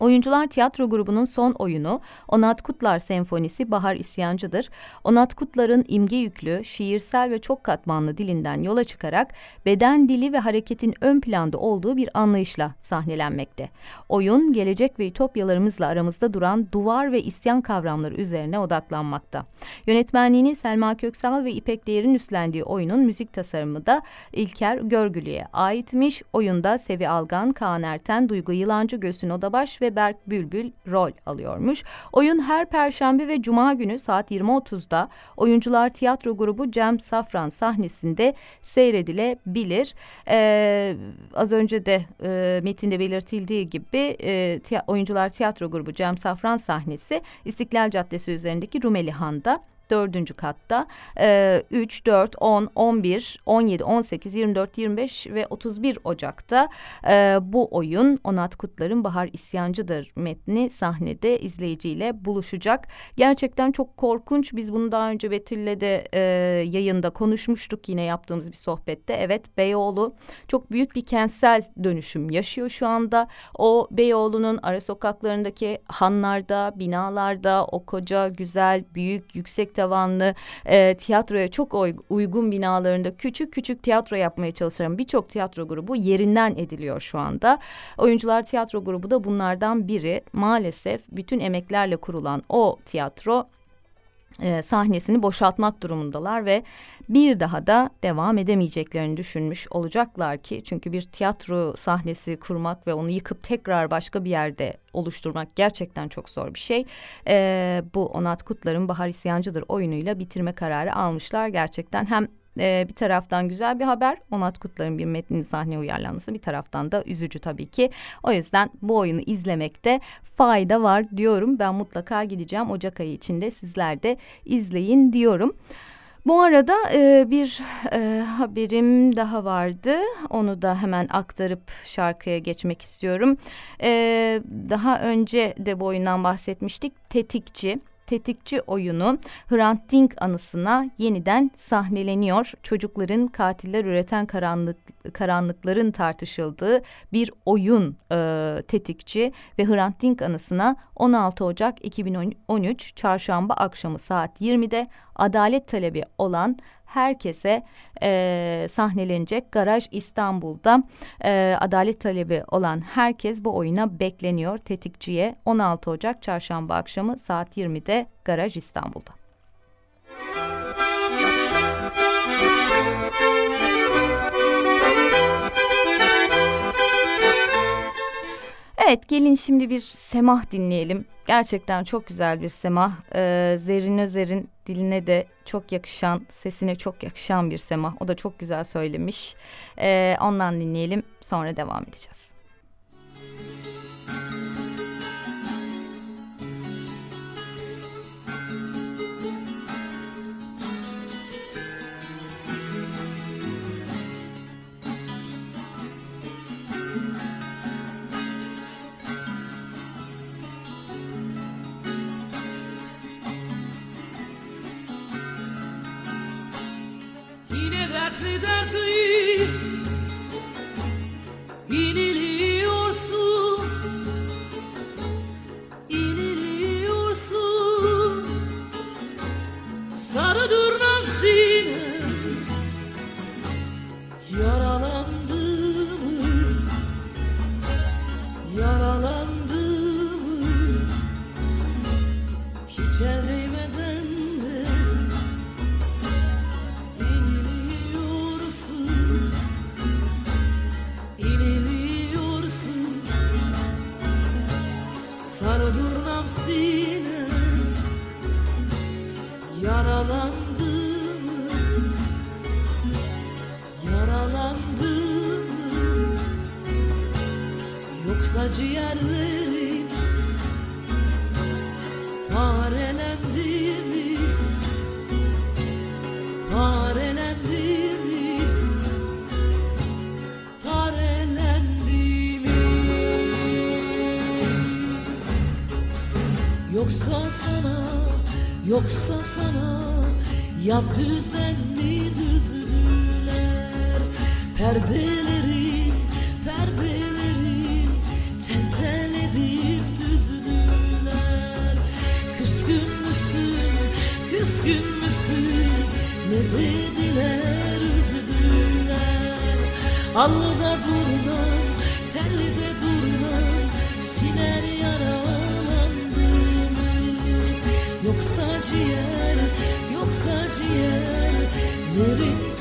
Oyuncular Tiyatro grubunun son oyunu Onat Kutlar Senfonisi Bahar İsyancı'dır. Onat Kutlar'ın imge yüklü, şiirsel ve çok katmanlı dilinden yola çıkarak beden dili ve hareketin ön planda olduğu bir anlayışla sahnelenmekte. Oyun, gelecek ve ütopyalarımızla aramızda duran duvar ve isyan kavramları üzerine odaklanmakta. Yönetmenliğini Selma Köksal ve İpek Değer'in üstlendiği oyunun müzik tasarımı da İlker Görgülü'ye aitmiş. Oyunda Sevi Algan, Kaan Erten, Duygu Yılancı, Göğsün Odabaş ve Berk Bülbül rol alıyormuş. Oyun her perşembe ve cuma günü saat 20.30'da Oyuncular Tiyatro Grubu Cem Safran sahnesinde seyredilebilir. Ee, az önce de e, metinde belirtildiği gibi e, tiya- Oyuncular Tiyatro Grubu Cem Safran sahnesi İstiklal Caddesi üzerindeki Rumeli Han'da dördüncü katta e, 3, 4, 10, 11, 17, 18, 24, 25 ve 31 Ocak'ta e, bu oyun Onat Kutlar'ın Bahar İsyancıdır metni sahnede izleyiciyle buluşacak. Gerçekten çok korkunç. Biz bunu daha önce Betül'le de e, yayında konuşmuştuk yine yaptığımız bir sohbette. Evet Beyoğlu çok büyük bir kentsel dönüşüm yaşıyor şu anda. O Beyoğlu'nun ara sokaklarındaki hanlarda, binalarda o koca güzel, büyük, yüksek tavanlı e, tiyatroya çok uygun binalarında küçük küçük tiyatro yapmaya çalışan birçok tiyatro grubu yerinden ediliyor şu anda. Oyuncular Tiyatro Grubu da bunlardan biri. Maalesef bütün emeklerle kurulan o tiyatro e, sahnesini boşaltmak durumundalar ve bir daha da devam edemeyeceklerini düşünmüş olacaklar ki çünkü bir tiyatro sahnesi kurmak ve onu yıkıp tekrar başka bir yerde oluşturmak gerçekten çok zor bir şey. E, bu Onat Kutlar'ın Bahar İsyancıdır oyunuyla bitirme kararı almışlar gerçekten hem e, bir taraftan güzel bir haber Onat Kutlar'ın bir metnini sahneye uyarlanması bir taraftan da üzücü tabii ki. O yüzden bu oyunu izlemekte fayda var diyorum. Ben mutlaka gideceğim Ocak ayı içinde sizler de izleyin diyorum. Bu arada e, bir e, haberim daha vardı. Onu da hemen aktarıp şarkıya geçmek istiyorum. E, daha önce de bu oyundan bahsetmiştik. Tetikçi. Tetikçi oyunu Hrant Dink anısına yeniden sahneleniyor. Çocukların katiller üreten karanlık karanlıkların tartışıldığı bir oyun e, tetikçi ve Hrant Dink anısına 16 Ocak 2013 çarşamba akşamı saat 20'de adalet talebi olan herkese e, sahnelenecek Garaj İstanbul'da e, adalet talebi olan herkes bu oyuna bekleniyor tetikçiye 16 Ocak çarşamba akşamı saat 20'de Garaj İstanbul'da. Evet gelin şimdi bir semah dinleyelim. Gerçekten çok güzel bir semah. Ee, Zerrin Özer'in diline de çok yakışan, sesine çok yakışan bir semah. O da çok güzel söylemiş. Ee, ondan dinleyelim sonra devam edeceğiz. dertli dertli yeniliyorsun yeniliyorsun sarı durnam sinem yaralanmış ciğerlerin Parelendi mi? Parelendi Yoksa sana Yoksa sana Yat düzen mi düzdüler Perdelerin Küskün müsün? Ne dediler üzdüler Allıda durmam Tellide durmam Siner yaralandığımı Yoksa ciğer Yoksa ciğer Nerin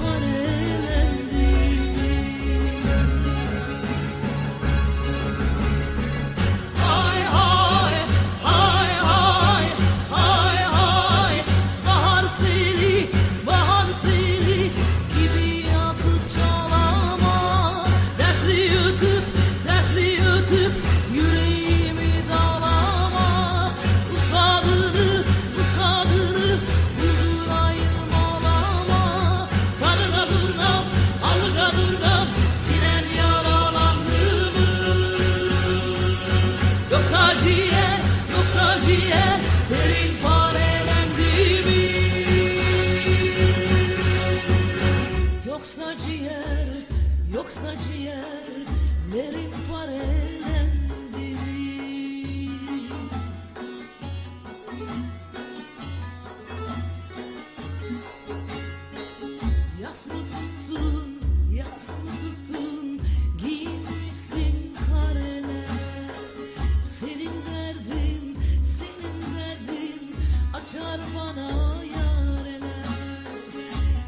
Açar bana yareler.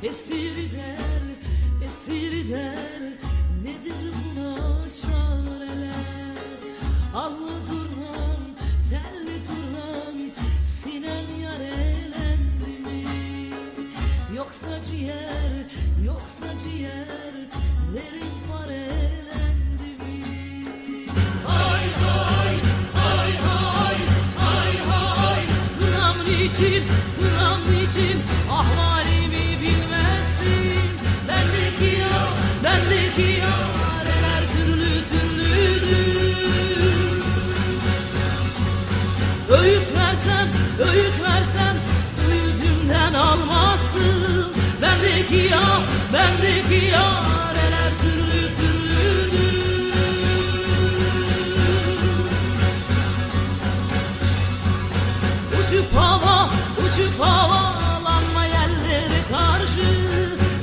Esir der, esir der. Nedir buna çareler? Allı durmam, telli durmam Sinem yarelendi mi? Yoksa ciğer, yoksa ciğer Nerin parelendi Tınam niçin, tınam niçin Ahvalimi bilmezsin. Bendeki ya, bendeki yareler türlü türlüdür. Öğüt versem, öğüt versem Öğütümden almazsın. Bendeki ya, bendeki yareler Uçup hava, uçup havalanma yerlere karşı.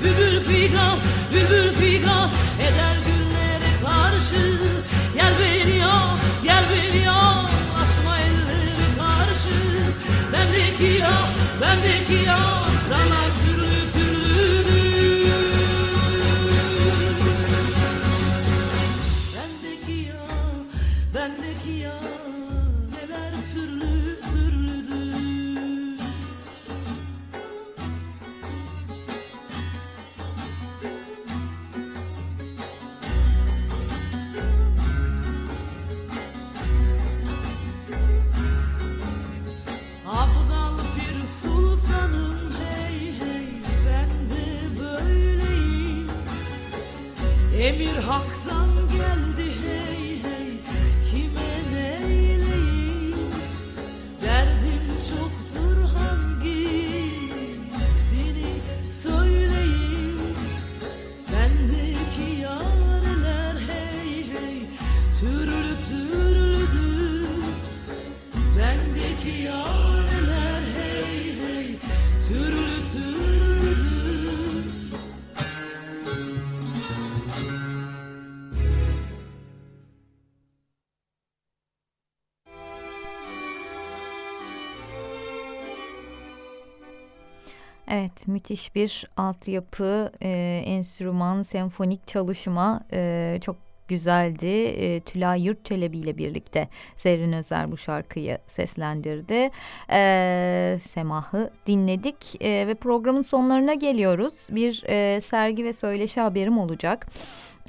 Bülbül figan, bülbül figan eder güllere karşı. Gel beni ya, gel beni ya atma ellere karşı. Bendeki ya, bendeki ya Evet, müthiş bir altyapı, e, enstrüman, senfonik çalışma. E, çok güzeldi. E, Tülay Yurtçelebi ile birlikte Zerrin Özer bu şarkıyı seslendirdi. E, Semah'ı dinledik e, ve programın sonlarına geliyoruz. Bir e, sergi ve söyleşi haberim olacak.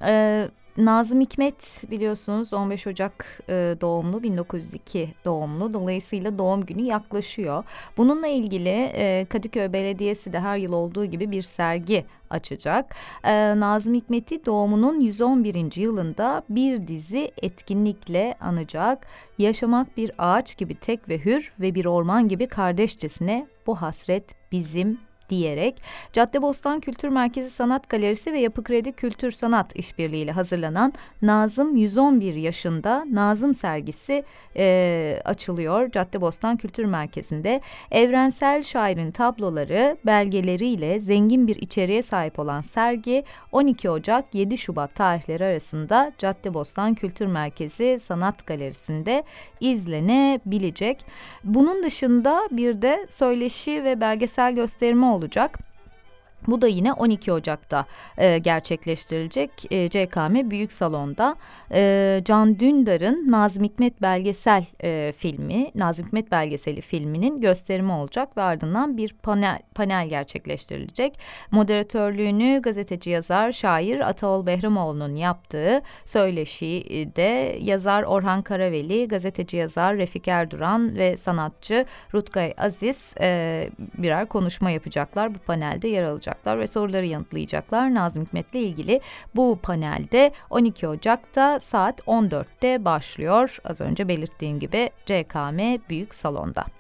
E, Nazım Hikmet biliyorsunuz 15 Ocak e, doğumlu 1902 doğumlu dolayısıyla doğum günü yaklaşıyor. Bununla ilgili e, Kadıköy Belediyesi de her yıl olduğu gibi bir sergi açacak. E, Nazım Hikmet'i doğumunun 111. yılında bir dizi etkinlikle anacak. Yaşamak bir ağaç gibi tek ve hür ve bir orman gibi kardeşçesine bu hasret bizim diyerek Caddebostan Kültür Merkezi Sanat Galerisi ve Yapı Kredi Kültür Sanat işbirliğiyle hazırlanan Nazım 111 yaşında Nazım sergisi e, açılıyor Caddebostan Kültür Merkezi'nde. Evrensel şairin tabloları, belgeleriyle zengin bir içeriğe sahip olan sergi 12 Ocak 7 Şubat tarihleri arasında Caddebostan Kültür Merkezi Sanat Galerisi'nde izlenebilecek. Bunun dışında bir de söyleşi ve belgesel gösterimi olacak olacak. Bu da yine 12 Ocak'ta e, gerçekleştirilecek e, CKM Büyük Salon'da. E, Can Dündar'ın Nazım Hikmet belgesel e, filmi, Nazım Hikmet belgeseli filminin gösterimi olacak ve ardından bir panel, panel gerçekleştirilecek. Moderatörlüğünü gazeteci yazar, şair Ataol Behramoğlu'nun yaptığı söyleşide yazar Orhan Karaveli, gazeteci yazar Refik Erduran ve sanatçı Rutkay Aziz e, birer konuşma yapacaklar. Bu panelde yer alacak soracaklar ve soruları yanıtlayacaklar. Nazım Hikmet'le ilgili bu panelde 12 Ocak'ta saat 14'te başlıyor. Az önce belirttiğim gibi CKM Büyük Salon'da.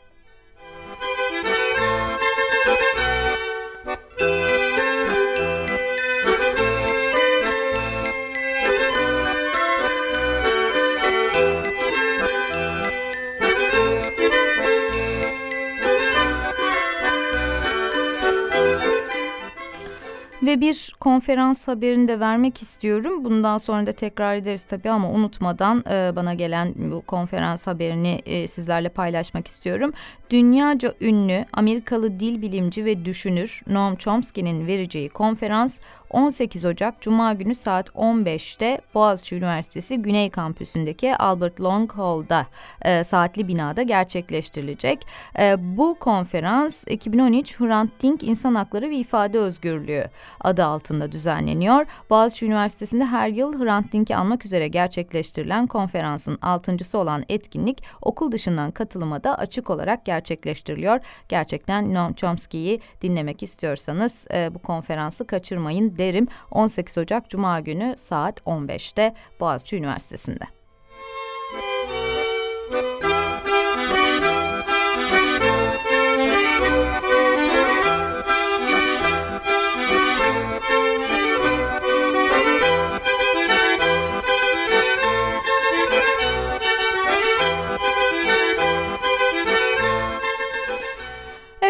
Ve bir konferans haberini de vermek istiyorum. Bundan sonra da tekrar ederiz tabii ama unutmadan e, bana gelen bu konferans haberini e, sizlerle paylaşmak istiyorum. Dünyaca ünlü Amerikalı dil bilimci ve düşünür Noam Chomsky'nin vereceği konferans 18 Ocak Cuma günü saat 15'te Boğaziçi Üniversitesi Güney Kampüsü'ndeki Albert Long Hall'da e, saatli binada gerçekleştirilecek. E, bu konferans 2013 Hrant Dink İnsan Hakları ve İfade Özgürlüğü adı altında düzenleniyor. Boğaziçi Üniversitesi'nde her yıl Hrant Dink'i anmak üzere gerçekleştirilen konferansın altıncısı olan etkinlik okul dışından katılıma da açık olarak gerçekleştiriliyor. Gerçekten Noam Chomsky'yi dinlemek istiyorsanız e, bu konferansı kaçırmayın derim. 18 Ocak Cuma günü saat 15'te Boğaziçi Üniversitesi'nde.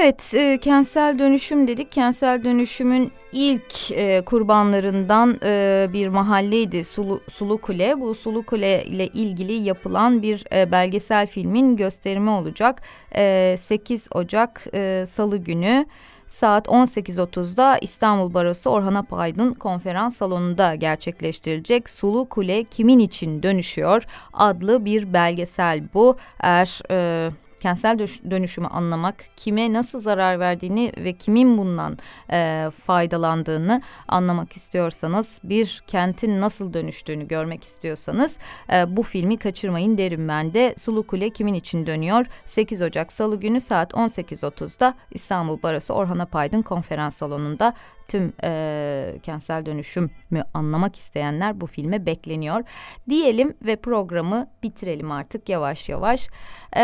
Evet, e, kentsel dönüşüm dedik. Kentsel dönüşümün ilk e, kurbanlarından e, bir mahalleydi Sulu, Sulu Kule. Bu Sulu Kule ile ilgili yapılan bir e, belgesel filmin gösterimi olacak. E, 8 Ocak e, Salı günü saat 18.30'da İstanbul Barosu Orhan Apaydın konferans salonunda gerçekleştirilecek Sulu Kule kimin için dönüşüyor adlı bir belgesel bu. Eğer e, kentsel dönüşümü anlamak, kime nasıl zarar verdiğini ve kimin bundan e, faydalandığını anlamak istiyorsanız, bir kentin nasıl dönüştüğünü görmek istiyorsanız e, bu filmi kaçırmayın derim ben de. Sulu Kule kimin için dönüyor? 8 Ocak Salı günü saat 18.30'da İstanbul Barosu Orhan Apaydın konferans salonunda tüm e, kentsel dönüşümü anlamak isteyenler bu filme bekleniyor. Diyelim ve programı bitirelim artık yavaş yavaş. E,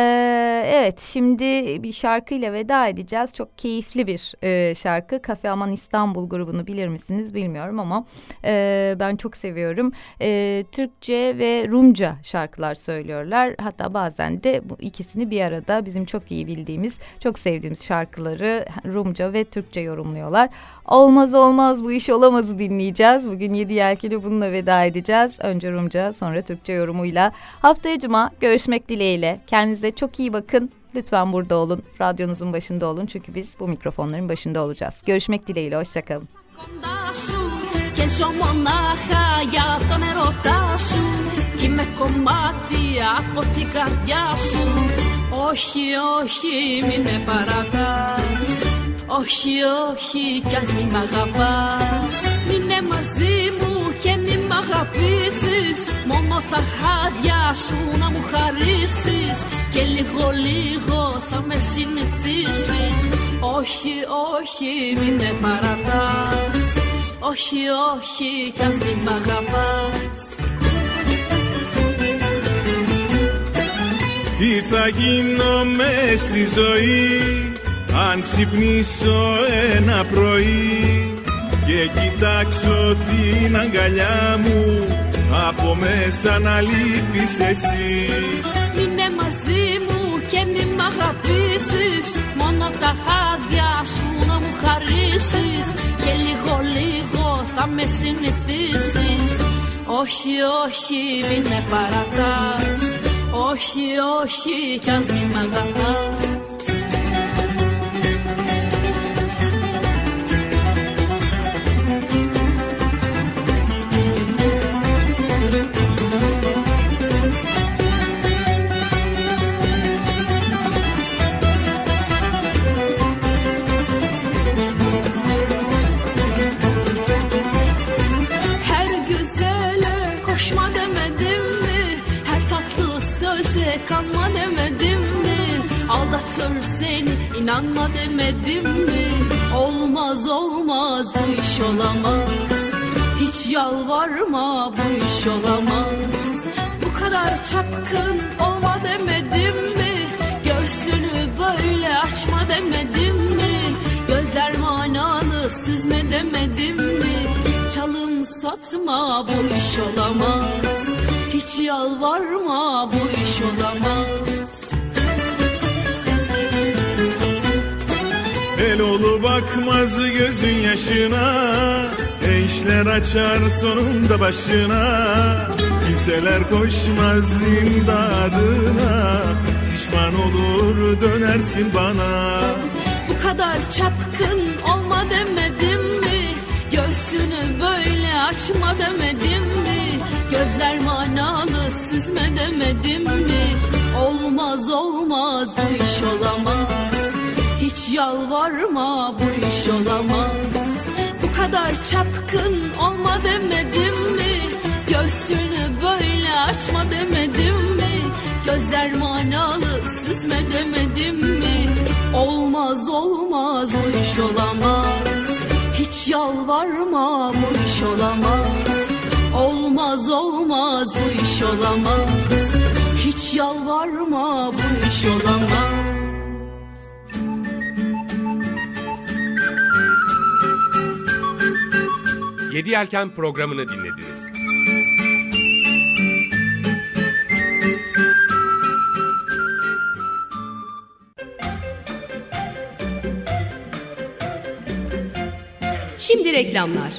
evet şimdi bir şarkıyla veda edeceğiz. Çok keyifli bir e, şarkı. Kafe Aman İstanbul grubunu bilir misiniz bilmiyorum ama e, ben çok seviyorum. E, Türkçe ve Rumca şarkılar söylüyorlar. Hatta bazen de bu ikisini bir arada bizim çok iyi bildiğimiz, çok sevdiğimiz şarkıları Rumca ve Türkçe yorumluyorlar. Olmaz olmaz bu iş olamazı dinleyeceğiz. Bugün Yedi Yelkeli bununla veda edeceğiz. Önce Rumca sonra Türkçe yorumuyla. Haftaya Cuma görüşmek dileğiyle. Kendinize çok iyi bakın. Lütfen burada olun. Radyonuzun başında olun. Çünkü biz bu mikrofonların başında olacağız. Görüşmek dileğiyle. Hoşçakalın. Και ζω μονάχα για τον ερωτά σου Κι είμαι κομμάτι από την καρδιά σου Όχι, όχι, μην με παρατάς Όχι, όχι, κι ας μην μ' αγαπάς. Μείνε μαζί μου και μην μ' αγαπήσεις. Μόνο τα χάδια σου να μου χαρίσεις. Και λίγο λίγο θα με συνηθίσεις. Όχι, όχι, μην με παρατάς. Όχι, όχι, κι ας μην μ' αγαπάς. Τι θα γίνω μες στη ζωή; Αν ξυπνήσω ένα πρωί και κοιτάξω την αγκαλιά μου από μέσα να λείπεις εσύ. Μείνε μαζί μου και μη μ' αγαπήσεις Μόνο τα χάδια σου να μου χαρίσεις. Και λίγο λίγο θα με συνηθίσεις. Όχι, όχι, μην με παρατάς. Όχι, όχι, κι ας μην μ' αγαπάς Aldatır seni inanma demedim mi? Olmaz olmaz bu iş olamaz Hiç yalvarma bu iş olamaz Bu kadar çapkın olma demedim mi? Göğsünü böyle açma demedim mi? Gözler manalı süzme demedim mi? Çalım satma bu iş olamaz Hiç yalvarma bu iş olamaz El olu bakmaz gözün yaşına Eşler açar sonunda başına Kimseler koşmaz imdadına Pişman olur dönersin bana Bu kadar çapkın olma demedim mi? Göğsünü böyle açma demedim mi? Gözler manalı süzme demedim mi? Olmaz olmaz bu iş olamaz Hiç yalvarma bu iş olamaz Bu kadar çapkın olma demedim mi? Göğsünü böyle açma demedim mi? Gözler manalı süzme demedim mi? Olmaz olmaz bu iş olamaz Hiç yalvarma bu iş olamaz Olmaz olmaz bu iş olamaz Hiç yalvarma bu iş olamaz Yedi Yelken programını dinlediniz. Şimdi reklamlar.